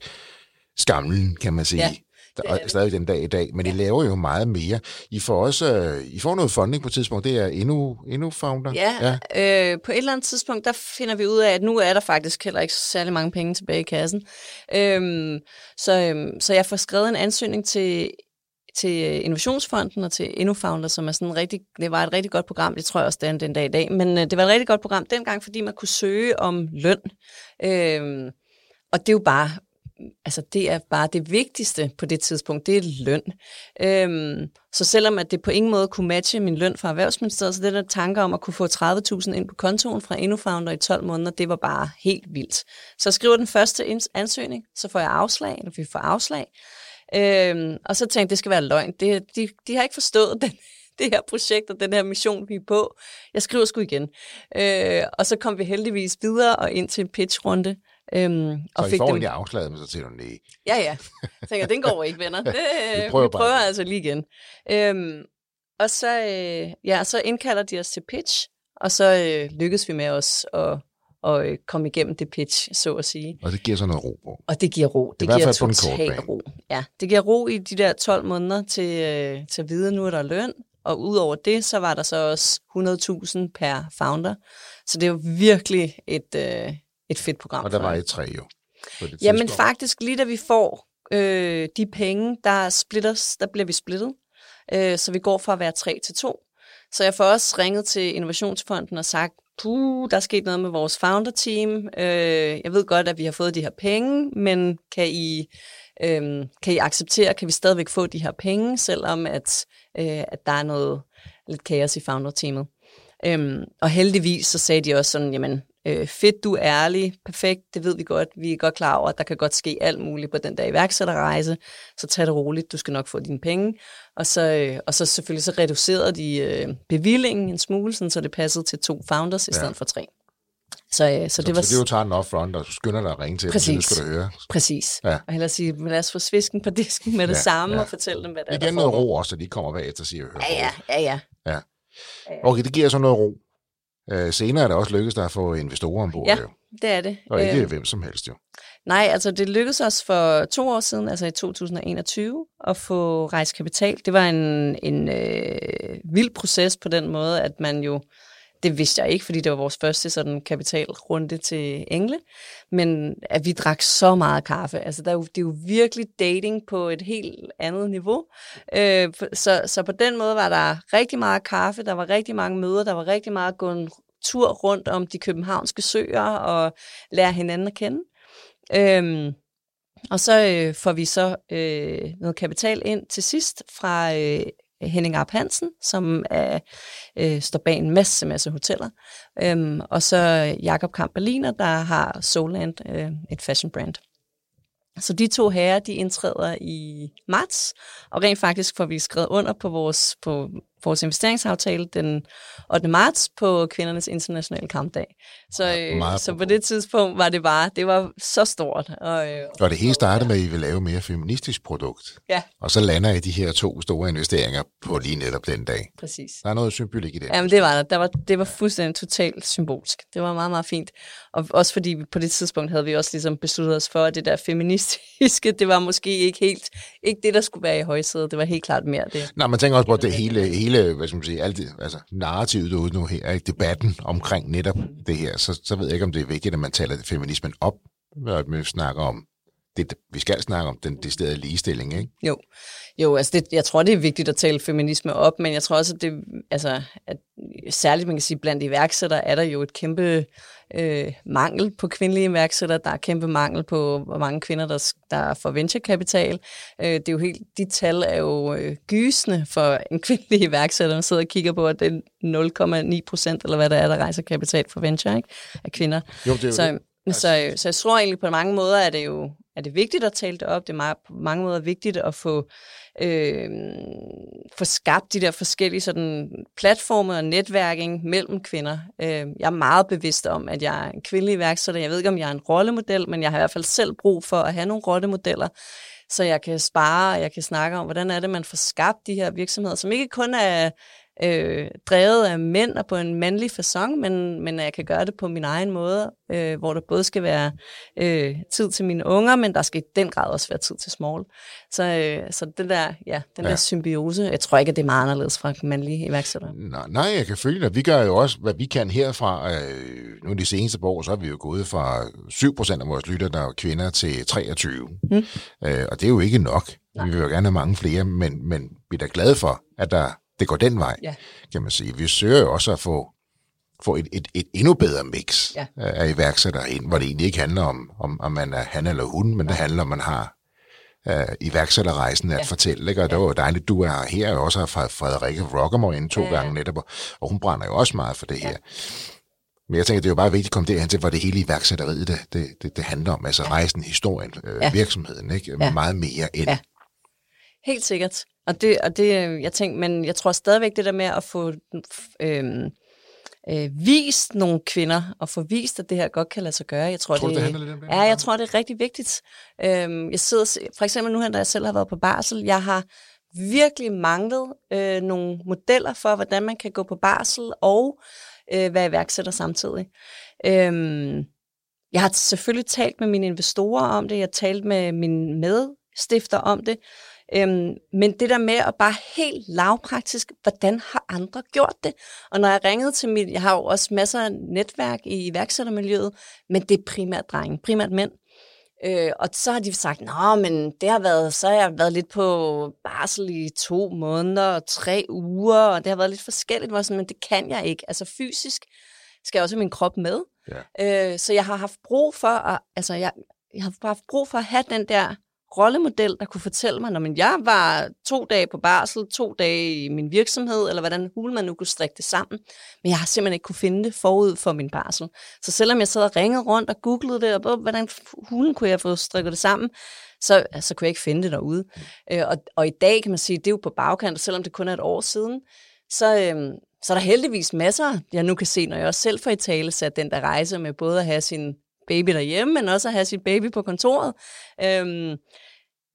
skamlen, kan man sige. Ja, Der det er stadig den dag i dag, men I laver jo meget mere. I får også øh, I får noget funding på et tidspunkt, det er endnu, endnu founder. Ja, ja. Øh, på et eller andet tidspunkt, der finder vi ud af, at nu er der faktisk heller ikke særlig mange penge tilbage i kassen. Øhm, så, øhm, så jeg får skrevet en ansøgning til til øh, Innovationsfonden og til InnoFounder, som er sådan rigtig, det var et rigtig godt program, det tror jeg også, det er den dag i dag, men øh, det var et rigtig godt program dengang, fordi man kunne søge om løn. Øh, og det er jo bare altså det er bare det vigtigste på det tidspunkt, det er løn. Øhm, så selvom at det på ingen måde kunne matche min løn fra Erhvervsministeriet, så det der tanker om at kunne få 30.000 ind på kontoen fra InnoFounder i 12 måneder, det var bare helt vildt. Så jeg skriver den første ansøgning, så får jeg afslag, eller vi får afslag. Øhm, og så tænkte jeg, det skal være løgn. Det, de, de har ikke forstået den, det her projekt og den her mission, vi er på. Jeg skriver sgu igen. Øh, og så kom vi heldigvis videre og ind til en pitchrunde, Øhm, så og I får dem... egentlig afslaget, men så siger du nej. Ja, ja. Jeg tænker, den går ikke, venner. Det, vi prøver, vi prøver altså lige igen. Øhm, og så, øh, ja, så indkalder de os til pitch, og så øh, lykkes vi med os at, at øh, komme igennem det pitch, så at sige. Og det giver så noget ro på. Og det giver ro. Det, det giver total ro. Ja, det giver ro i de der 12 måneder til, øh, til at vide, at nu er der løn. Og udover det, så var der så også 100.000 per founder. Så det jo virkelig et, øh, et fedt program. Og der var et tre jo. Jamen faktisk, lige da vi får øh, de penge, der splitters, der bliver vi splittet. Øh, så vi går fra at være tre til to. Så jeg får også ringet til Innovationsfonden og sagt, puh, der er sket noget med vores founder-team. Øh, jeg ved godt, at vi har fået de her penge, men kan I, øh, kan I acceptere, kan vi stadigvæk få de her penge, selvom at, øh, at der er noget lidt kaos i founder-teamet. Øhm, og heldigvis så sagde de også sådan, jamen øh, fedt, du er ærlig, perfekt, det ved vi godt, vi er godt klar over, at der kan godt ske alt muligt på den der iværksætterrejse, så tag det roligt, du skal nok få dine penge. Og så, øh, og så selvfølgelig så reducerede de øh, bevillingen en smule, sådan, så det passede til to founders i stedet for tre. Så, øh, så, så, det var... Så det er jo tager den upfront, og skynder dig at ringe til Præcis. dem, skal du høre. Præcis. Ja. Og hellere sige, lad os få svisken på disken med det ja, samme, ja. og fortælle dem, hvad der er, Igen noget ro også, så de kommer bagefter og siger, hør ja, ja, ja, ja. ja. Okay, det giver så noget ro. Øh, senere er det også lykkedes dig at få investorer ombord. Ja, jo. det er det. Og ikke øh, hvem som helst jo. Nej, altså det lykkedes os for to år siden, altså i 2021, at få rejst kapital. Det var en, en øh, vild proces på den måde, at man jo, det vidste jeg ikke, fordi det var vores første sådan kapitalrunde til Engle, men at vi drak så meget kaffe. Altså der er jo, det er jo virkelig dating på et helt andet niveau. Øh, så, så på den måde var der rigtig meget kaffe, der var rigtig mange møder, der var rigtig meget gå en tur rundt om de københavnske søer og lære hinanden at kende. Øh, og så øh, får vi så øh, noget kapital ind til sidst fra øh, Henning Arp Hansen, som er, øh, står bag en masse, masse hoteller. Øhm, og så Jakob Kamp Berliner, der har Soland, øh, et fashion brand. Så de to herrer, de indtræder i marts, og rent faktisk får vi skrevet under på vores, på vores investeringsaftale den 8. marts på kvindernes internationale kampdag. Så, ja, øh, så på det tidspunkt var det bare, det var så stort. Og, øh, og det hele startede med, at I vil lave mere feministisk produkt. Ja. Og så lander I de her to store investeringer på lige netop den dag. Præcis. Der er noget symbolik i det. Jamen det var der. der var, det var fuldstændig totalt symbolsk. Det var meget, meget fint. Og også fordi på det tidspunkt havde vi også ligesom besluttet os for, at det der feministiske, det var måske ikke helt, ikke det, der skulle være i højsædet. Det var helt klart mere det. Nej, man tænker også på, at det hele, hele hvad skal man sige, alt det, altså narrativet derude nu her, ikke? debatten omkring netop det her, så, så ved jeg ikke, om det er vigtigt, at man taler feminismen op, når vi snakker om det, vi skal snakke om den decideret ligestilling, ikke? Jo, jo altså det, jeg tror, det er vigtigt at tale feminisme op, men jeg tror også, at det, altså, at særligt man kan sige, blandt iværksættere er der jo et kæmpe øh, mangel på kvindelige iværksættere. Der er kæmpe mangel på, hvor mange kvinder, der, der får venturekapital. Øh, det er jo helt, de tal er jo øh, gysende for en kvindelig iværksætter, man sidder og kigger på, at det er 0,9 procent, eller hvad der er, der rejser kapital for venture, ikke? af kvinder. Jo, det er jo så, det. Så, så jeg tror egentlig på mange måder, er det jo er det vigtigt at tale det op. Det er meget, på mange måder vigtigt at få, øh, få skabt de der forskellige sådan, platforme og netværking mellem kvinder. Øh, jeg er meget bevidst om, at jeg er en kvindelig iværksætter. Jeg ved ikke, om jeg er en rollemodel, men jeg har i hvert fald selv brug for at have nogle rollemodeller, så jeg kan spare, og jeg kan snakke om, hvordan er det, man får skabt de her virksomheder, som ikke kun er øh, drevet af mænd og på en mandlig façon, men, men jeg kan gøre det på min egen måde, øh, hvor der både skal være øh, tid til mine unger, men der skal i den grad også være tid til small. Så, øh, så den der, ja, den ja. der symbiose, jeg tror ikke, at det er meget anderledes fra mandlige iværksættere. Nej, nej, jeg kan føle det. Vi gør jo også, hvad vi kan herfra. Øh, nu de seneste år, så har vi jo gået fra 7% af vores lytter, der er kvinder, til 23. Mm. Øh, og det er jo ikke nok. Nej. Vi vil jo gerne have mange flere, men, men vi er da glade for, at der, det går den vej, ja. kan man sige. Vi søger jo også at få, få et, et, et endnu bedre mix ja. af iværksættere ind, hvor det egentlig ikke handler om, om, om man er han eller hun, men det handler om, man har uh, iværksætterrejsen at ja. fortælle. Ikke? Og det var jo dejligt, du er her, og også har Frederikke Rockermore ind to ja, ja. gange netop, og hun brænder jo også meget for det ja. her. Men jeg tænker, det er jo bare vigtigt at komme derhen til, hvor det hele iværksætteriet, det, det, det, det handler om. Altså ja. rejsen, historien, øh, ja. virksomheden, ikke? Ja. meget mere end... Ja. Helt sikkert. Og det, og det, jeg tænker, men jeg tror stadigvæk det der med at få øh, øh, vist nogle kvinder, og få vist, at det her godt kan lade sig gøre. Jeg tror, tror det, det, det lidt om det? Ja, jeg tror, det er rigtig vigtigt. Øh, jeg sidder, for eksempel nu her, da jeg selv har været på barsel, jeg har virkelig manglet øh, nogle modeller for, hvordan man kan gå på barsel og øh, være iværksætter samtidig. Øh, jeg har selvfølgelig talt med mine investorer om det, jeg har talt med mine medstifter om det, Øhm, men det der med at bare helt lavpraktisk, hvordan har andre gjort det? Og når jeg ringede til mit, jeg har jo også masser af netværk i iværksættermiljøet, men det er primært drenge, primært mænd. Øh, og så har de sagt, nå, men det har været, så har jeg været lidt på barsel i to måneder og tre uger, og det har været lidt forskelligt, hvor sådan, men det kan jeg ikke. Altså fysisk skal jeg også have min krop med. Ja. Øh, så jeg har haft brug for at, altså jeg, jeg har haft brug for at have den der rollemodel, der kunne fortælle mig, når jeg var to dage på barsel, to dage i min virksomhed, eller hvordan hul man nu kunne strikke det sammen. Men jeg har simpelthen ikke kunne finde det forud for min barsel. Så selvom jeg sad og ringede rundt og googlede det, og hvordan hulen kunne jeg få strikket det sammen, så, så kunne jeg ikke finde det derude. Øh, og, og i dag kan man sige, det er jo på bagkant, selvom det kun er et år siden, så, øh, så er der heldigvis masser, jeg nu kan se, når jeg også selv får i tale sat den der rejse med både at have sin baby derhjemme, men også at have sit baby på kontoret. Øhm,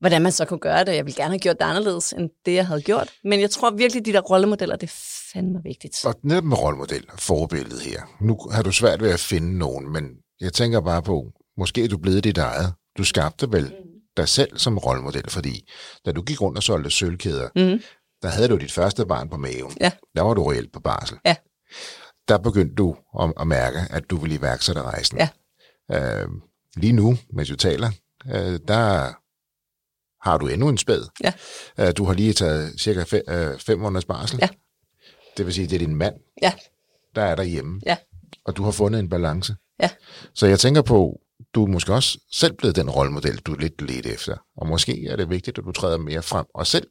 hvordan man så kunne gøre det. Jeg ville gerne have gjort det anderledes, end det, jeg havde gjort. Men jeg tror virkelig, de der rollemodeller, det er fandme vigtigt. Og netop med rollemodel, forbilledet her. Nu har du svært ved at finde nogen, men jeg tænker bare på, måske er du blevet dit eget. Du skabte vel mm. dig selv som rollemodel, fordi da du gik rundt og solgte sølvkæder, mm. der havde du dit første barn på maven. Ja. Der var du reelt på barsel. Ja. Der begyndte du at, at mærke, at du ville iværksætte rejsen. Ja. Øh, lige nu, mens du taler, øh, der har du endnu en spæd. Ja. Øh, du har lige taget cirka fem, øh, fem måneders barsel. Ja. Det vil sige, det er din mand, ja. der er derhjemme. Ja. Og du har fundet en balance. Ja. Så jeg tænker på, du er måske også selv blevet den rollemodel, du er lidt lidt efter. Og måske er det vigtigt, at du træder mere frem og selv.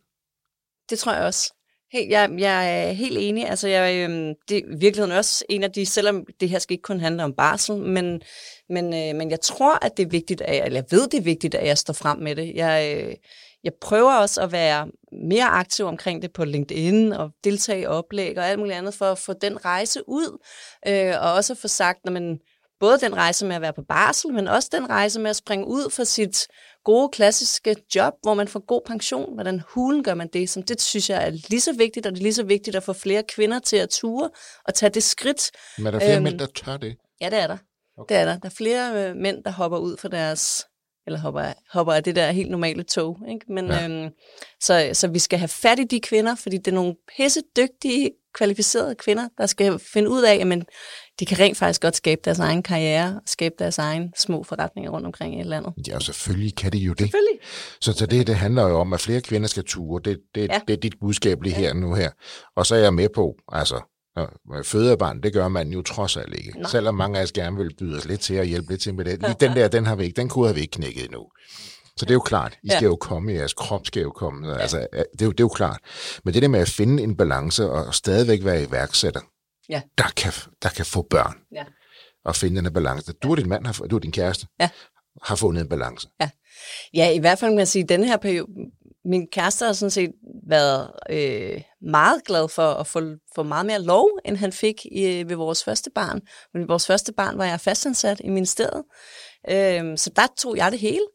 Det tror jeg også. Hey, jeg, jeg er helt enig. Altså, jeg, øhm, det er virkeligheden også en af de, selvom det her skal ikke kun handle om barsel, men, men, øh, men jeg tror, at det er vigtigt, at, eller jeg ved, det er vigtigt, at jeg står frem med det. Jeg, øh, jeg prøver også at være mere aktiv omkring det på LinkedIn og deltage i oplæg og alt muligt andet for at få den rejse ud. Øh, og også få sagt, når man både den rejse med at være på barsel, men også den rejse med at springe ud for sit gode, klassiske job, hvor man får god pension. Hvordan hulen gør man det? Som det synes jeg er lige så vigtigt, og det er lige så vigtigt at få flere kvinder til at ture og tage det skridt. Men er der flere øhm, mænd, der tør det? Ja, det er der. Okay. Det er der. Der er flere øh, mænd, der hopper ud fra deres eller hopper, hopper af det der helt normale tog. Ikke? Men, ja. øhm, så, så vi skal have fat i de kvinder, fordi det er nogle pisse dygtige, kvalificerede kvinder, der skal finde ud af, at de kan rent faktisk godt skabe deres egen karriere, og skabe deres egen små forretninger rundt omkring i landet. Ja, selvfølgelig kan de jo det. Selvfølgelig. Så, så det, det handler jo om, at flere kvinder skal ture. Det, det, ja. det er dit budskab lige her ja. nu her. Og så er jeg med på, altså, fødebarn, det gør man jo trods alt ikke. Nej. Selvom mange af os gerne vil byde os lidt til at hjælpe lidt til med det. Lige den der, den har vi ikke, den kunne have vi ikke knækket endnu. Så det er jo klart, I skal ja. jo komme, jeres krop skal jo komme. Ja. Altså, det, er jo, det er jo klart. Men det der med at finde en balance og stadigvæk være iværksætter, ja. der, kan, der kan få børn ja. og finde den balance. Du og din mand, har, du og din kæreste, ja. har fundet en balance. Ja. ja, i hvert fald kan man sige, at den her periode, min kæreste har sådan set været øh, meget glad for at få, få meget mere lov, end han fik i, ved vores første barn. Men vores første barn var jeg fastansat i ministeriet, øh, så der tog jeg det hele.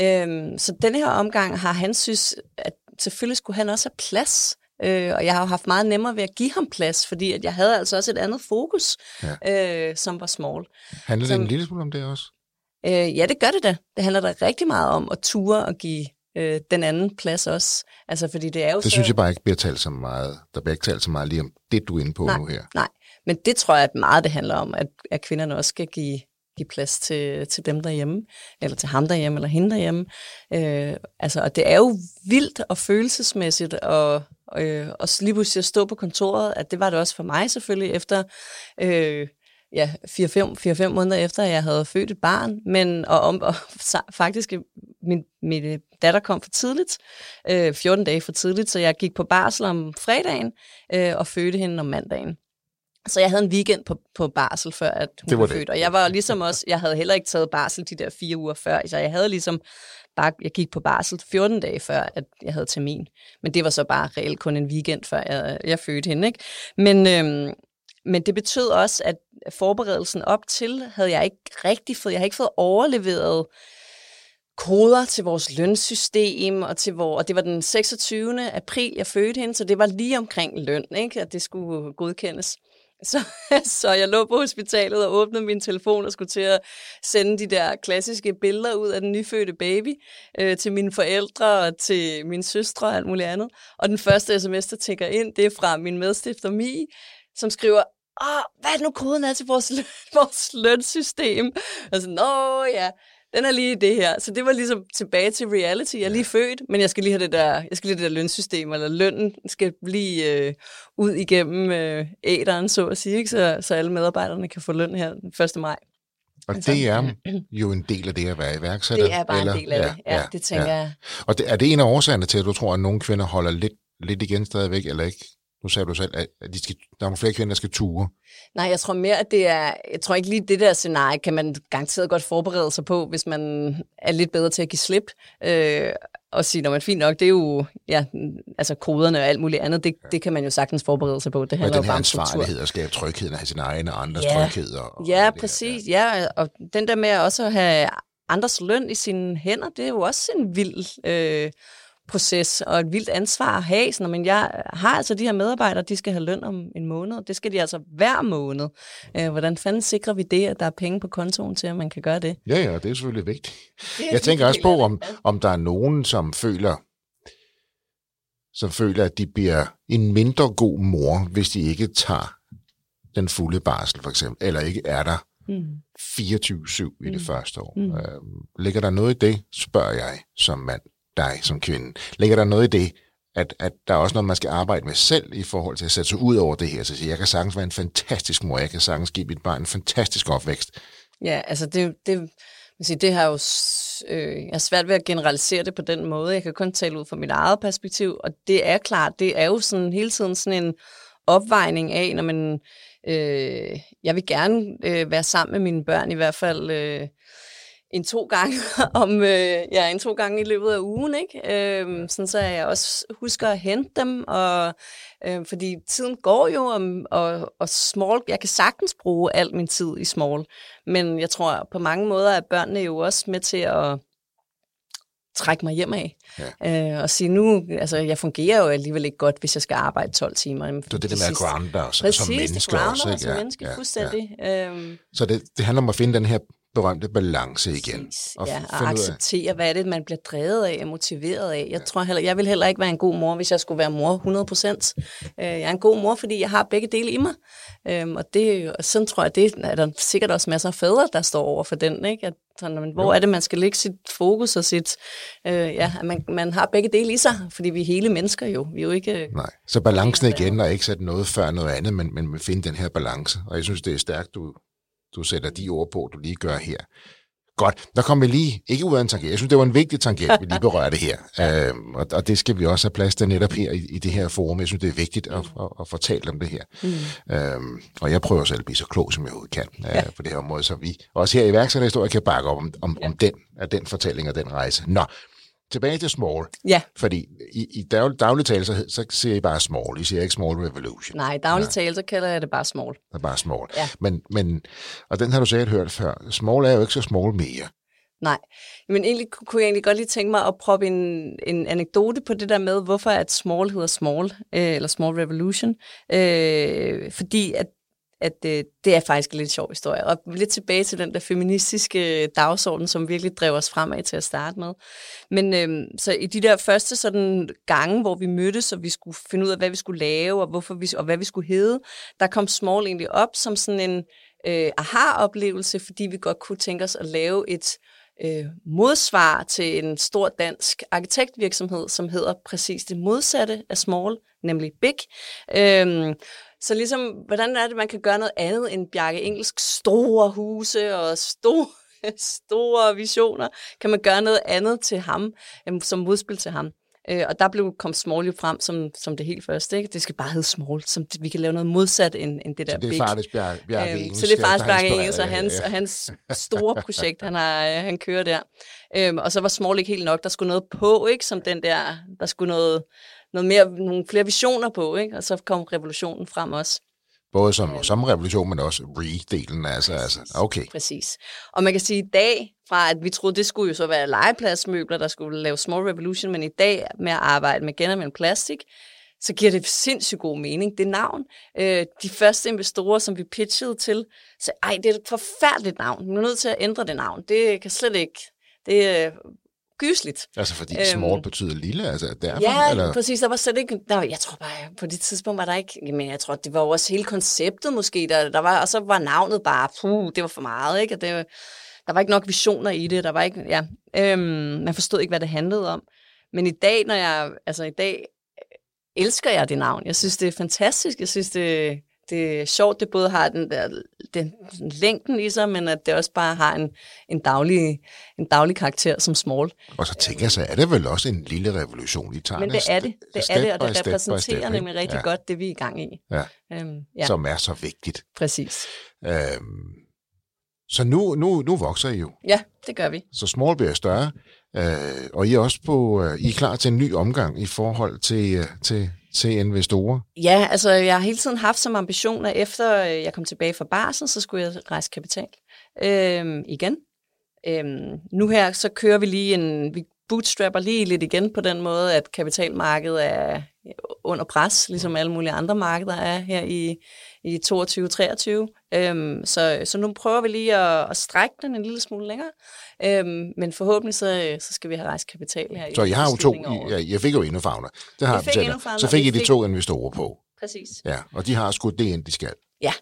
Øh, så denne her omgang har han synes, at selvfølgelig skulle han også have plads Øh, og jeg har jo haft meget nemmere ved at give ham plads, fordi at jeg havde altså også et andet fokus, ja. øh, som var small. Handler det som, en lille smule om det også? Øh, ja, det gør det da. Det handler da rigtig meget om at ture og give øh, den anden plads også. Altså, fordi det er jo det så... synes jeg bare ikke bliver talt så meget. Der bliver ikke talt så meget lige om det, du er inde på nej, nu her. Nej, men det tror jeg at meget, det handler om, at, at kvinderne også skal give, give plads til, til dem derhjemme, eller til ham derhjemme, eller hende derhjemme. Øh, altså, og det er jo vildt og følelsesmæssigt, og, øh, og lige pludselig at stå på kontoret, at det var det også for mig selvfølgelig, efter øh, ja, 4-5 måneder efter, at jeg havde født et barn, men og, om, og faktisk min, min datter kom for tidligt, øh, 14 dage for tidligt, så jeg gik på barsel om fredagen øh, og fødte hende om mandagen. Så jeg havde en weekend på, på barsel, før at hun det var født. Og jeg var ligesom også, jeg havde heller ikke taget barsel de der fire uger før, så jeg havde ligesom bare, jeg gik på barsel 14 dage før, at jeg havde termin. Men det var så bare reelt kun en weekend, før jeg, jeg fødte hende. Ikke? Men, øhm, men det betød også, at forberedelsen op til havde jeg ikke rigtig fået, jeg har ikke fået overleveret koder til vores lønsystem, og, til hvor, og det var den 26. april, jeg fødte hende, så det var lige omkring løn, ikke? at det skulle godkendes. Så, så jeg lå på hospitalet og åbnede min telefon og skulle til at sende de der klassiske billeder ud af den nyfødte baby øh, til mine forældre og til min søstre og alt muligt andet. Og den første sms, der tænker ind, det er fra min medstifter Mi, som skriver, Åh, hvad er det nu koden er til vores, vores lønsystem? Og så, nå ja, den er lige det her. Så det var ligesom tilbage til reality. Jeg er lige født, men jeg skal lige have det der, jeg skal lige have det der lønsystem, eller lønnen skal lige øh, ud igennem øh, æderen, så at sige, ikke? Så, så alle medarbejderne kan få løn her den 1. maj. Og altså, det er jo en del af det at være iværksætter? Det er bare eller? en del af ja, det, ja, ja det tænker ja. jeg. Og det, er det en af årsagerne til, at du tror, at nogle kvinder holder lidt, lidt igen stadigvæk, eller ikke? Nu sagde du selv, at de skal, der er nogle flere kvinder, der skal ture. Nej, jeg tror mere, at det er... Jeg tror ikke lige det der scenarie, kan man garanteret godt forberede sig på, hvis man er lidt bedre til at give slip. Øh, og sige, når man fint nok, det er jo, ja, altså koderne og alt muligt andet, det, ja. det kan man jo sagtens forberede sig på. Det handler og den her ansvarlighed at skabe tryghed, at have sin egen og andres ja. tryghed. Og, ja, og præcis. Ja. ja, og den der med også at have andres løn i sine hænder, det er jo også en vild... Øh, proces og et vildt ansvar at have. Sådan, men jeg har altså de her medarbejdere, de skal have løn om en måned. Det skal de altså hver måned. Øh, hvordan fanden sikrer vi det, at der er penge på kontoen til, at man kan gøre det? Ja, ja, det er selvfølgelig vigtigt. Jeg tænker også på, om, om der er nogen, som føler, som føler, at de bliver en mindre god mor, hvis de ikke tager den fulde barsel, for eksempel, eller ikke er der mm. 24-7 i det mm. første år. Mm. Øh, ligger der noget i det, spørger jeg som mand dig som kvinde. Ligger der noget i det, at, at der er også noget, man skal arbejde med selv i forhold til at sætte sig ud over det her. Så sige, jeg kan sagtens være en fantastisk mor, jeg kan sagtens give mit barn en fantastisk opvækst. Ja, altså det, det, det har jo, øh, jeg er svært ved at generalisere det på den måde. Jeg kan kun tale ud fra mit eget perspektiv, og det er klart, det er jo sådan hele tiden sådan en opvejning af, når man, øh, jeg vil gerne øh, være sammen med mine børn i hvert fald øh, en to gange om øh, ja, en to gange i løbet af ugen, ikke? Øhm, sådan så jeg også husker at hente dem, og øh, fordi tiden går jo, og, og, og small, jeg kan sagtens bruge al min tid i small, men jeg tror på mange måder, at børnene jo også med til at trække mig hjem af. Ja. Øh, og sige, nu, altså jeg fungerer jo alligevel ikke godt, hvis jeg skal arbejde 12 timer. Det er det der med at grounde dig som menneske også. Ikke? som menneske, ja, fuldstændig. Ja. Øhm. Så det, det handler om at finde den her berømte balance igen. Og ja, og acceptere, hvad er det, man bliver drevet af og motiveret af. Jeg ja. tror heller, jeg vil heller ikke være en god mor, hvis jeg skulle være mor 100 procent. Øh, jeg er en god mor, fordi jeg har begge dele i mig. Øhm, og det, sådan tror jeg, det er der sikkert også masser af fædre, der står over for den. Ikke? At, sådan, hvor er det, man skal lægge sit fokus og sit... Øh, ja, at man, man har begge dele i sig, fordi vi er hele mennesker jo. Vi er jo ikke... Nej, så balancen igen, og ikke sætte noget før noget andet, men, men finde den her balance. Og jeg synes, det er stærkt, du, du sætter de ord på, du lige gør her. Godt, der kommer vi lige, ikke ud af en tangent, jeg synes, det var en vigtig tangent, vi lige berørte her, øhm, og, og det skal vi også have plads til netop her i, i det her forum. Jeg synes, det er vigtigt at, at, at fortælle om det her. Mm. Øhm, og jeg prøver selv at blive så klog, som jeg overhovedet kan øh, ja. på det her område, så vi også her i værksætterhistorien kan bakke op om, om, ja. om den, den fortælling og den rejse. Nå, tilbage til small. Ja. Fordi i, i dag, daglig tale, så, så siger I bare small. I siger ikke small revolution. Nej, i daglig tale, så kalder jeg det bare small. Det er bare small. Ja. Men, men, og den har du sikkert hørt før. Small er jo ikke så small mere. Nej, men egentlig kunne jeg egentlig godt lige tænke mig at proppe en, en anekdote på det der med, hvorfor at Small hedder Small, øh, eller Small Revolution. Øh, fordi at at øh, det er faktisk en lidt sjov historie. Og lidt tilbage til den der feministiske øh, dagsorden, som virkelig drev os fremad til at starte med. Men øh, så i de der første sådan gange, hvor vi mødtes, og vi skulle finde ud af, hvad vi skulle lave, og, hvorfor vi, og hvad vi skulle hedde, der kom Small egentlig op som sådan en øh, aha-oplevelse, fordi vi godt kunne tænke os at lave et øh, modsvar til en stor dansk arkitektvirksomhed, som hedder præcis det modsatte af Small, nemlig Big. Øh, så ligesom, hvordan er det, man kan gøre noget andet end Bjarke Engelsk store huse og store, store visioner? Kan man gøre noget andet til ham, som modspil til ham? Øh, og der blev kom Small jo frem som, som det helt første. Ikke? Det skal bare hedde Small, som vi kan lave noget modsat end, end det der Så det er faktisk Bjarke, Bjarke øhm, Så det er faktisk Bjarke Engels og hans, og hans store projekt, han, har, han kører der. Øhm, og så var Small ikke helt nok. Der skulle noget på, ikke? som den der, der skulle noget, noget mere, nogle flere visioner på, ikke? og så kom revolutionen frem også. Både som, som revolution, men også re-delen. Altså, altså, okay. Præcis. Og man kan sige, at i dag, fra at vi troede, det skulle jo så være legepladsmøbler, der skulle lave small revolution, men i dag med at arbejde med genanvendt plastik, så giver det sindssygt god mening, det navn. Øh, de første investorer, som vi pitchede til, sagde, ej, det er et forfærdeligt navn. Vi er nødt til at ændre det navn. Det kan slet ikke, det gysligt. Altså fordi øhm, small betyder lille, altså derfor? Ja, eller? præcis. Der var slet ikke, der, jeg tror bare, på det tidspunkt var der ikke, men jeg tror, det var også hele konceptet måske, der, der var, og så var navnet bare, puh, det var for meget, ikke? Og det, der var ikke nok visioner i det, der var ikke, ja, øhm, man forstod ikke, hvad det handlede om. Men i dag, når jeg, altså i dag, elsker jeg det navn. Jeg synes, det er fantastisk. Jeg synes, det, det er sjovt, det både har den der den, den længden i sig, men at det også bare har en, en, daglig, en daglig karakter som small. Og så tænker jeg så, er det vel også en lille revolution, I tager Men det er det, det er det, og det repræsenterer nemlig rigtig ja. godt det, vi er i gang i. Ja. Øhm, ja. Som er så vigtigt. Præcis. Øhm, så nu, nu, nu vokser I jo. Ja, det gør vi. Så small bliver større, øh, og I er også på, øh, I er klar til en ny omgang i forhold til, øh, til til investorer? Ja, altså jeg har hele tiden haft som ambition, at efter øh, jeg kom tilbage fra barsen, så skulle jeg rejse kapital øhm, igen. Øhm, nu her, så kører vi lige en, vi bootstrapper lige lidt igen på den måde, at kapitalmarkedet er øh, under pres, ligesom alle mulige andre markeder er her i, i 22-23. Øhm, så, så nu prøver vi lige at, at strække den en lille smule længere, øhm, men forhåbentlig så, så skal vi have rejst kapital her. Så jeg har jo to, I, jeg fik jo Indofagner, det har jeg så fik I de to investorer på. Præcis. Ja, og de har skudt det ind, de skal. Ja,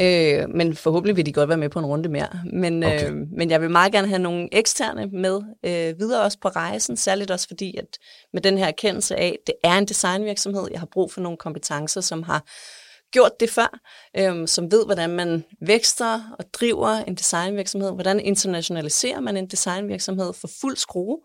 Øh, men forhåbentlig vil de godt være med på en runde mere. Men, øh, okay. øh, men jeg vil meget gerne have nogle eksterne med øh, videre også på rejsen, særligt også fordi, at med den her erkendelse af, at det er en designvirksomhed, jeg har brug for nogle kompetencer, som har gjort det før, øhm, som ved, hvordan man vækster og driver en designvirksomhed, hvordan internationaliserer man en designvirksomhed for fuld skrue.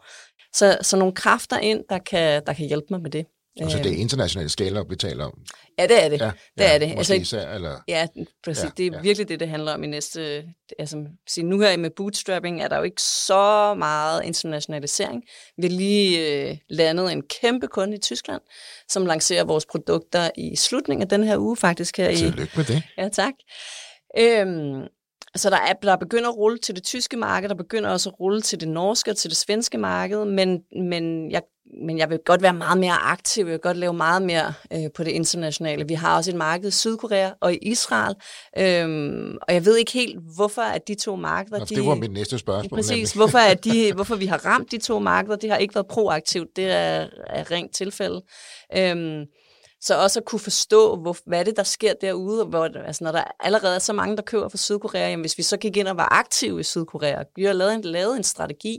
Så, så nogle kræfter ind, der kan, der kan hjælpe mig med det. Altså det er internationale skala, vi taler om? Ja, det er det. Ja, det ja, er det. Altså, især, eller? Ja, præcis. Ja, det er ja. virkelig det, det handler om i næste... Altså, nu her med bootstrapping er der jo ikke så meget internationalisering. Vi har lige øh, landet en kæmpe kunde i Tyskland, som lancerer vores produkter i slutningen af den her uge faktisk. Her Tillykke med det. Ja, tak. Øhm, så der, er, der begynder at rulle til det tyske marked, der begynder også at rulle til det norske og til det svenske marked, men, men jeg men jeg vil godt være meget mere aktiv, jeg vil godt lave meget mere øh, på det internationale. Vi har også et marked i Sydkorea og i Israel, øhm, og jeg ved ikke helt, hvorfor at de to markeder... Altså, de, det var mit næste spørgsmål. Præcis, hvorfor, at de, hvorfor vi har ramt de to markeder, det har ikke været proaktivt, det er, er rent tilfælde. Øhm, så også at kunne forstå, hvor, hvad det, der sker derude, hvor, altså, når der allerede er så mange, der køber fra Sydkorea, jamen, hvis vi så gik ind og var aktive i Sydkorea, og lavet en, lavet en strategi,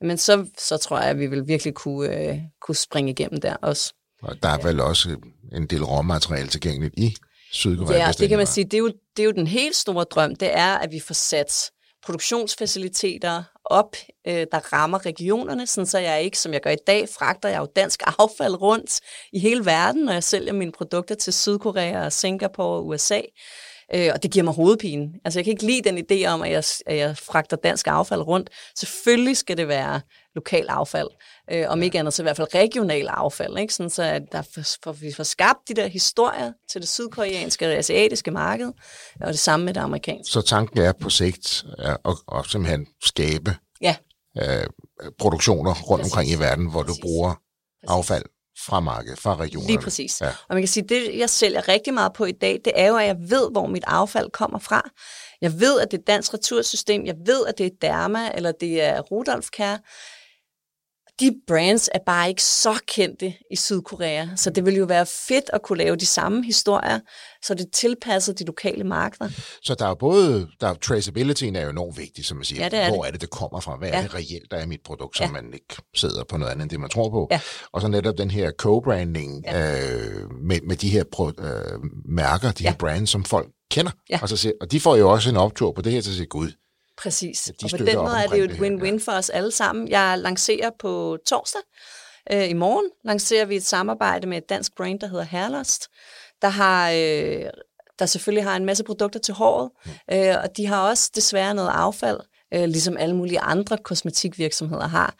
jamen, så, så tror jeg, at vi vil virkelig kunne, øh, kunne springe igennem der også. Og der er ja. vel også en del råmateriale tilgængeligt i Sydkorea? Ja, det kan man sige. Det er, jo, det er jo den helt store drøm, det er, at vi får sat produktionsfaciliteter op, øh, der rammer regionerne, sådan så jeg ikke, som jeg gør i dag, fragter jeg jo dansk affald rundt i hele verden, når jeg sælger mine produkter til Sydkorea, Singapore og USA. Øh, og det giver mig hovedpine. Altså jeg kan ikke lide den idé om, at jeg, at jeg fragter dansk affald rundt. Selvfølgelig skal det være lokal affald. Øh, om ikke andet, så i hvert fald regional affald. Ikke? Sådan så at der for, for, vi får skabt de der historier til det sydkoreanske og asiatiske marked, og det samme med det amerikanske. Så tanken er på sigt at, at, at simpelthen skabe ja. øh, produktioner rundt Præcis. omkring i verden, hvor Præcis. du bruger Præcis. affald fra markedet, fra regionerne. Lige præcis. Ja. Og man kan sige, det jeg sælger rigtig meget på i dag, det er jo, at jeg ved, hvor mit affald kommer fra. Jeg ved, at det er Dansk Retursystem. Jeg ved, at det er Derma, eller det er Rudolf Kær. De brands er bare ikke så kendte i Sydkorea, så det vil jo være fedt at kunne lave de samme historier, så det tilpasser de lokale markeder. Så der er jo både, der er, traceabilityen er jo enormt vigtig, som man siger. Ja, det er Hvor det. er det, det kommer fra? Hvad Ja. er det reelt, der er mit produkt, som Ja. man ikke sidder på noget andet, end det man tror på? Ja. Og så netop den her co-branding øh, med, med de her pro, øh, mærker, de Ja. her brands, som folk kender. Ja. Og, så siger, og de får jo også en optur på det her til at sige, gud, Præcis. og på den måde er det jo et win-win for os alle sammen. Jeg lancerer på torsdag øh, i morgen, lancerer vi et samarbejde med et dansk brand, der hedder Herlost, der har... Øh, der selvfølgelig har en masse produkter til håret, Mm. øh, og de har også desværre noget affald, øh, ligesom alle mulige andre kosmetikvirksomheder har,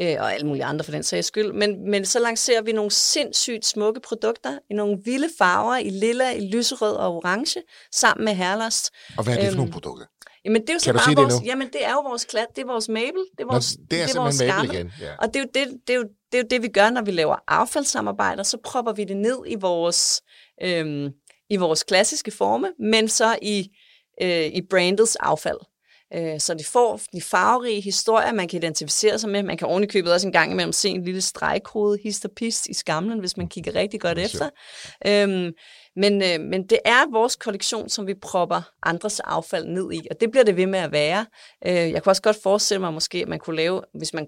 øh, og alle mulige andre for den sags skyld. Men, men så lancerer vi nogle sindssygt smukke produkter i nogle vilde farver, i lilla, i lyserød og orange, sammen med Herlost. og hvad er det for Øhm, nogle produkter? Jamen, det er jo så Kan bare det vores, nu? jamen, det er jo vores klat, det er vores Mabel, det er Nå, vores, det er vores simpelthen Mabel garn. igen. Ja. Og det er, jo det, det, er jo, det er jo det, vi gør, når vi laver affaldssamarbejder, så propper vi det ned i vores, øhm, i vores klassiske forme, men så i, øh, i brandets affald. Øh, så de får de farverige historier, man kan identificere sig med. Man kan ovenikøbet også en gang imellem se en lille stregkode, hist og pist i skamlen, hvis man kigger rigtig godt Det er efter. Øhm, men, øh, men det er vores kollektion, som vi propper andres affald ned i, og det bliver det ved med at være. Øh, jeg kunne også godt forestille mig måske, at man kunne lave, hvis man,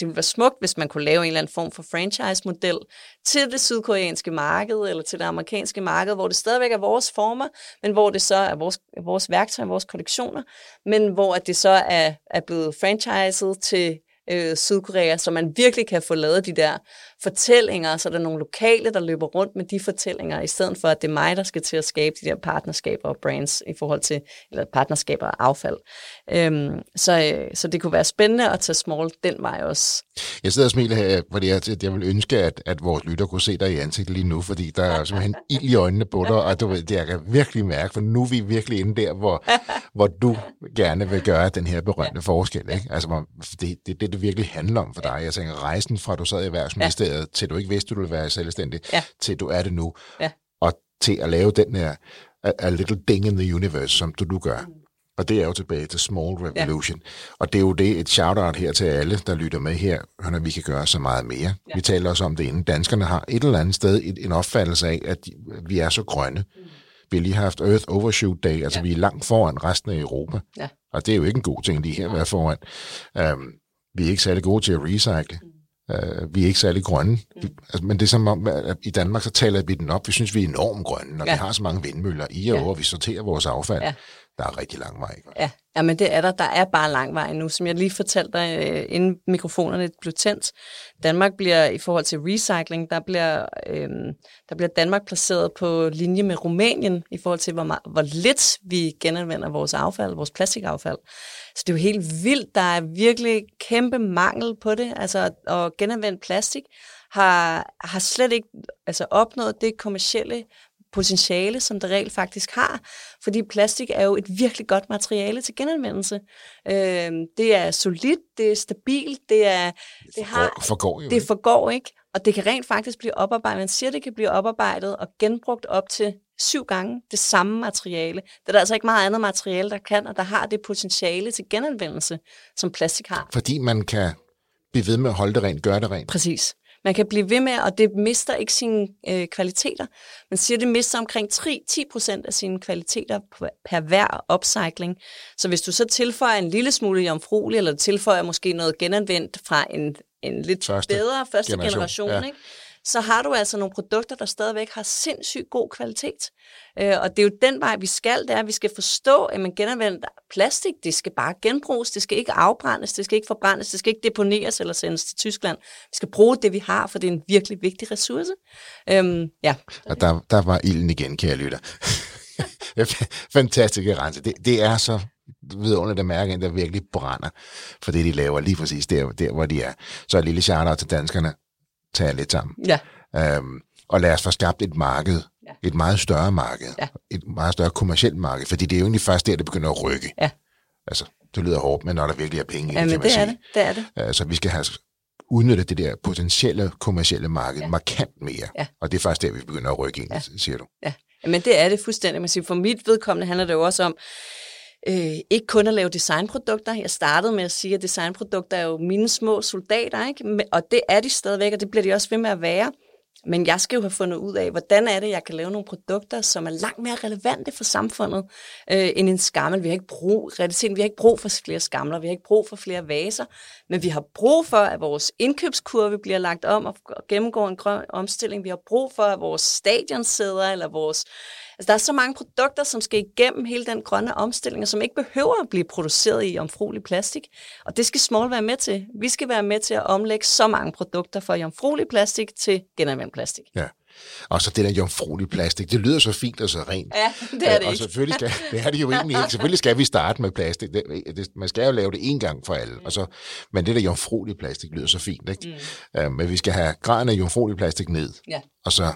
det ville være smukt, hvis man kunne lave en eller anden form for franchise-model til det sydkoreanske marked, eller til det amerikanske marked, hvor det stadigvæk er vores former, men hvor det så er vores, vores værktøj, vores kollektioner, men hvor at det så er, er blevet franchiset til øh, Sydkorea, så man virkelig kan få lavet de der fortællinger, så der er nogle lokale, der løber rundt med de fortællinger, i stedet for, at det er mig, der skal til at skabe de der partnerskaber og brands i forhold til, eller partnerskaber og affald. Øhm, så, øh, så det kunne være spændende at tage small den vej også. Jeg sidder og smiler her, fordi jeg, jeg vil ønske, at, at vores lytter kunne se dig i ansigtet lige nu, fordi der er simpelthen ild i øjnene på dig, og du ved, det jeg kan virkelig mærke, for nu er vi virkelig inde der, hvor, hvor du gerne vil gøre den her berømte forskel. Ikke? Altså, det, det, det, det virkelig handler om for dig. Jeg tænker, rejsen fra du sad i Erhvervsministeriet, til du ikke vidste, du ville være selvstændig, Ja. til du er det nu, Ja. og til at lave den her a, a little ding in the universe, som du nu gør. Og det er jo tilbage til Small Revolution. Ja. Og det er jo det, et shout-out her til alle, der lytter med her, når vi kan gøre så meget mere. Ja. Vi taler også om det inden. Danskerne har et eller andet sted et, en opfattelse af, at vi er så grønne. Mm. Vi har lige haft Earth Overshoot Day, altså ja. vi er langt foran resten af Europa. Ja. Og det er jo ikke en god ting lige her at være foran. Um, vi er ikke særlig gode til at recycle. Uh, vi er ikke særlig grønne. Mm. Altså, men det er som om, at i Danmark så taler vi den op. Vi synes, vi er enormt grønne, når. Ja. vi har så mange vindmøller i og Ja. over, vi sorterer vores affald. Ja. Der er rigtig lang vej. Ikke? Ja, jamen det er der. Der er bare lang vej nu. Som jeg lige fortalte dig, øh, inden mikrofonerne blev tændt. Danmark bliver i forhold til recycling, der bliver, øhm, der bliver Danmark placeret på linje med Rumænien i forhold til, hvor, meget, hvor lidt vi genanvender vores affald, vores plastikaffald. Så det er jo helt vildt. Der er virkelig kæmpe mangel på det. Altså at genanvende plastik har, har slet ikke altså, opnået det kommercielle potentiale, som det reelt faktisk har. Fordi plastik er jo et virkelig godt materiale til genanvendelse. Øh, det er solidt, det er stabilt, det er... Det har, For, forgår jo. det ikke? forgår ikke, og det kan rent faktisk blive oparbejdet. Man siger, det kan blive oparbejdet og genbrugt op til syv gange det samme materiale. Det er der altså ikke meget andet materiale, der kan, og der har det potentiale til genanvendelse, som plastik har. Fordi man kan blive ved med at holde det rent, gøre det rent. Præcis. Man kan blive ved med, og det mister ikke sine øh, kvaliteter. Man siger, det mister omkring 3, 10 procent af sine kvaliteter per- hver upcycling. Så hvis du så tilføjer en lille smule jomfruelig, eller tilføjer måske noget genanvendt fra en, en lidt Første bedre første generation, generation, ja. ikke? så har du altså nogle produkter, der stadigvæk har sindssygt god kvalitet. Øh, og det er jo den vej, vi skal, det er, at vi skal forstå, at man genanvender plastik, det skal bare genbruges, det skal ikke afbrændes, det skal ikke forbrændes, det skal ikke deponeres eller sendes til Tyskland. Vi skal bruge det, vi har, for det er en virkelig vigtig ressource. Øhm, ja, Og der, der var ilden igen, kære lytter. Fantastisk rense. Det, det er så vidunderligt at mærke, en, der virkelig brænder for det, de laver lige præcis der, der hvor de er. Så et lille shout til danskerne. Tag jer lidt sammen. ja, Øhm, og lad os få skabt et marked. Ja. Et meget større marked. Ja. Et meget større kommersielt marked. Fordi det er jo egentlig først der, det begynder at rykke. Ja. Altså, det lyder hårdt, men når der virkelig er penge i Ja, det, kan man det sige. er det. Det er det. Altså, vi skal have udnytte det der potentielle kommercielle marked ja. Markant mere. Ja. Og det er faktisk der, vi begynder at rykke ind, ja. siger du. Ja, men det er det fuldstændig. Man siger, for mit vedkommende handler det jo også om, øh, ikke kun at lave designprodukter. Jeg startede med at sige, at designprodukter er jo mine små soldater, ikke? Og det er de stadigvæk, og det bliver de også ved med at være. Men jeg skal jo have fundet ud af, hvordan er det, jeg kan lave nogle produkter, som er langt mere relevante for samfundet øh, end en skammel. Vi har ikke brug, realiteten, vi har ikke brug for flere skamler, vi har ikke brug for flere vaser, men vi har brug for, at vores indkøbskurve bliver lagt om og og gennemgår en grøn omstilling. Vi har brug for, at vores stadionsæder eller vores... Altså, der er så mange produkter, som skal igennem hele den grønne omstilling, og som ikke behøver at blive produceret i omfruelig plastik. Og det skal Small være med til. Vi skal være med til at omlægge så mange produkter fra jomfruelig plastik til genanvendt plastik. Ja. Og så det der jomfruelig plastik, det lyder så fint og så rent. Ja, det er det Øh, og ikke. selvfølgelig skal, det er det jo egentlig ikke. Selvfølgelig skal vi starte med plastik. Det, det, man skal jo lave det en gang for alle. Og så, men det der jomfruelig plastik lyder så fint, ikke? Mm. Uh, men vi skal have graden af jomfruelig plastik ned. Ja. Og så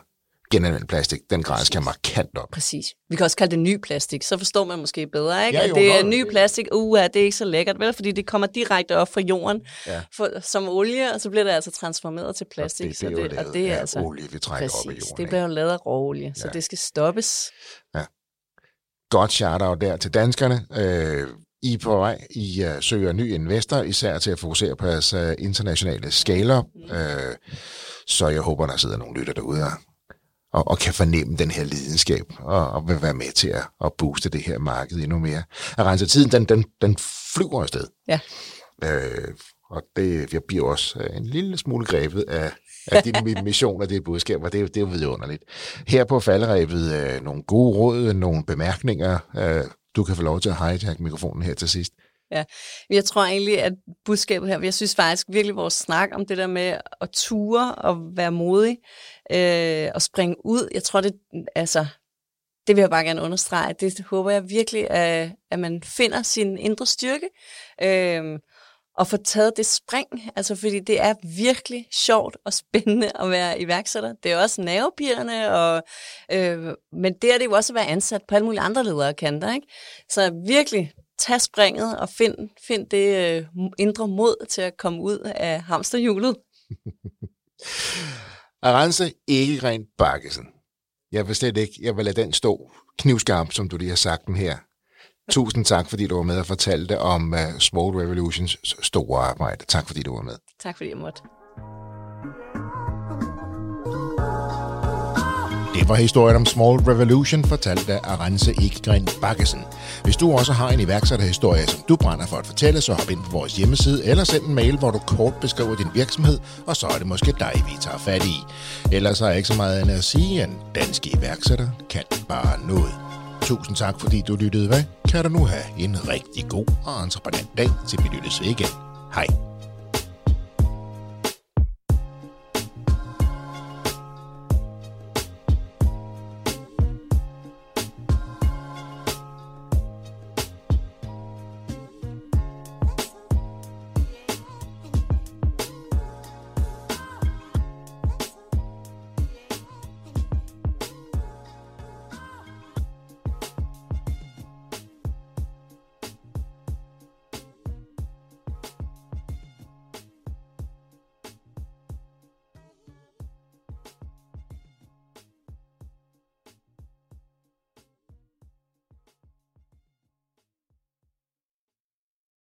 genanvendt plastik, den grad skal markant op. Præcis. Vi kan også kalde det ny plastik, så forstår man måske bedre, ikke? Ja, at jo, det er ny det- plastik, uh, det er ikke så lækkert, vel? Fordi det kommer direkte op fra jorden Ja. for, som olie, og så bliver det altså transformeret til plastik. Og det så bliver jo det, lavet og det er af altså, olie, vi trækker præcis, op af jorden. det bliver jo lavet af råolie, så Ja. det skal stoppes. godt shout-out der til danskerne. Øh, I er på vej, I uh, søger ny investor, især til at fokusere på jeres uh, internationale skaler. Øh, så jeg håber, der sidder nogle lytter derude og, og, og kan fornemme den her lidenskab, og, og vil være med til at, at booste det her marked endnu mere. At rense tiden, den, den, den flyver afsted. Ja. Øh, og det, jeg bliver også øh, en lille smule grebet af, af din mission og det budskab, og det, er det er jo vidunderligt. Her på falderæbet øh, nogle gode råd, nogle bemærkninger. Øh, du kan få lov til at hijack mikrofonen her til sidst. Jeg tror egentlig, at budskabet her, jeg synes faktisk virkelig vores snak om det der med at ture og være modig øh, og springe ud, jeg tror det, altså, det vil jeg bare gerne understrege. Det håber jeg virkelig, at, at man finder sin indre styrke øh, og får taget det spring, altså fordi det er virkelig sjovt og spændende at være iværksætter. Det er også nervepirrende, og, øh, men det er det jo også at være ansat på alle mulige andre ledere kanter, ikke? Så virkelig tag springet og find, find det øh, indre mod til at komme ud af hamsterhjulet. Arance Ikkegren Bakkesen. Jeg vil slet ikke, jeg vil lade den stå knivskarp, som du lige har sagt den her. Tusind tak, fordi du var med og fortalte om uh, Small Revolutions store arbejde. Tak, fordi du var med. Tak fordi jeg måtte. Det var historien om Small Revolution, fortalt af Arance Ekgren Bakkesen. Hvis du også har en iværksætterhistorie, som du brænder for at fortælle, så hop ind på vores hjemmeside, eller send en mail, hvor du kort beskriver din virksomhed, og så er det måske dig, vi tager fat i. Ellers er jeg ikke så meget andet at sige, end danske iværksætter kan bare noget. Tusind tak, fordi du lyttede med. Kan du nu have en rigtig god og entreprenant dag, til vi lyttes igen. Hej.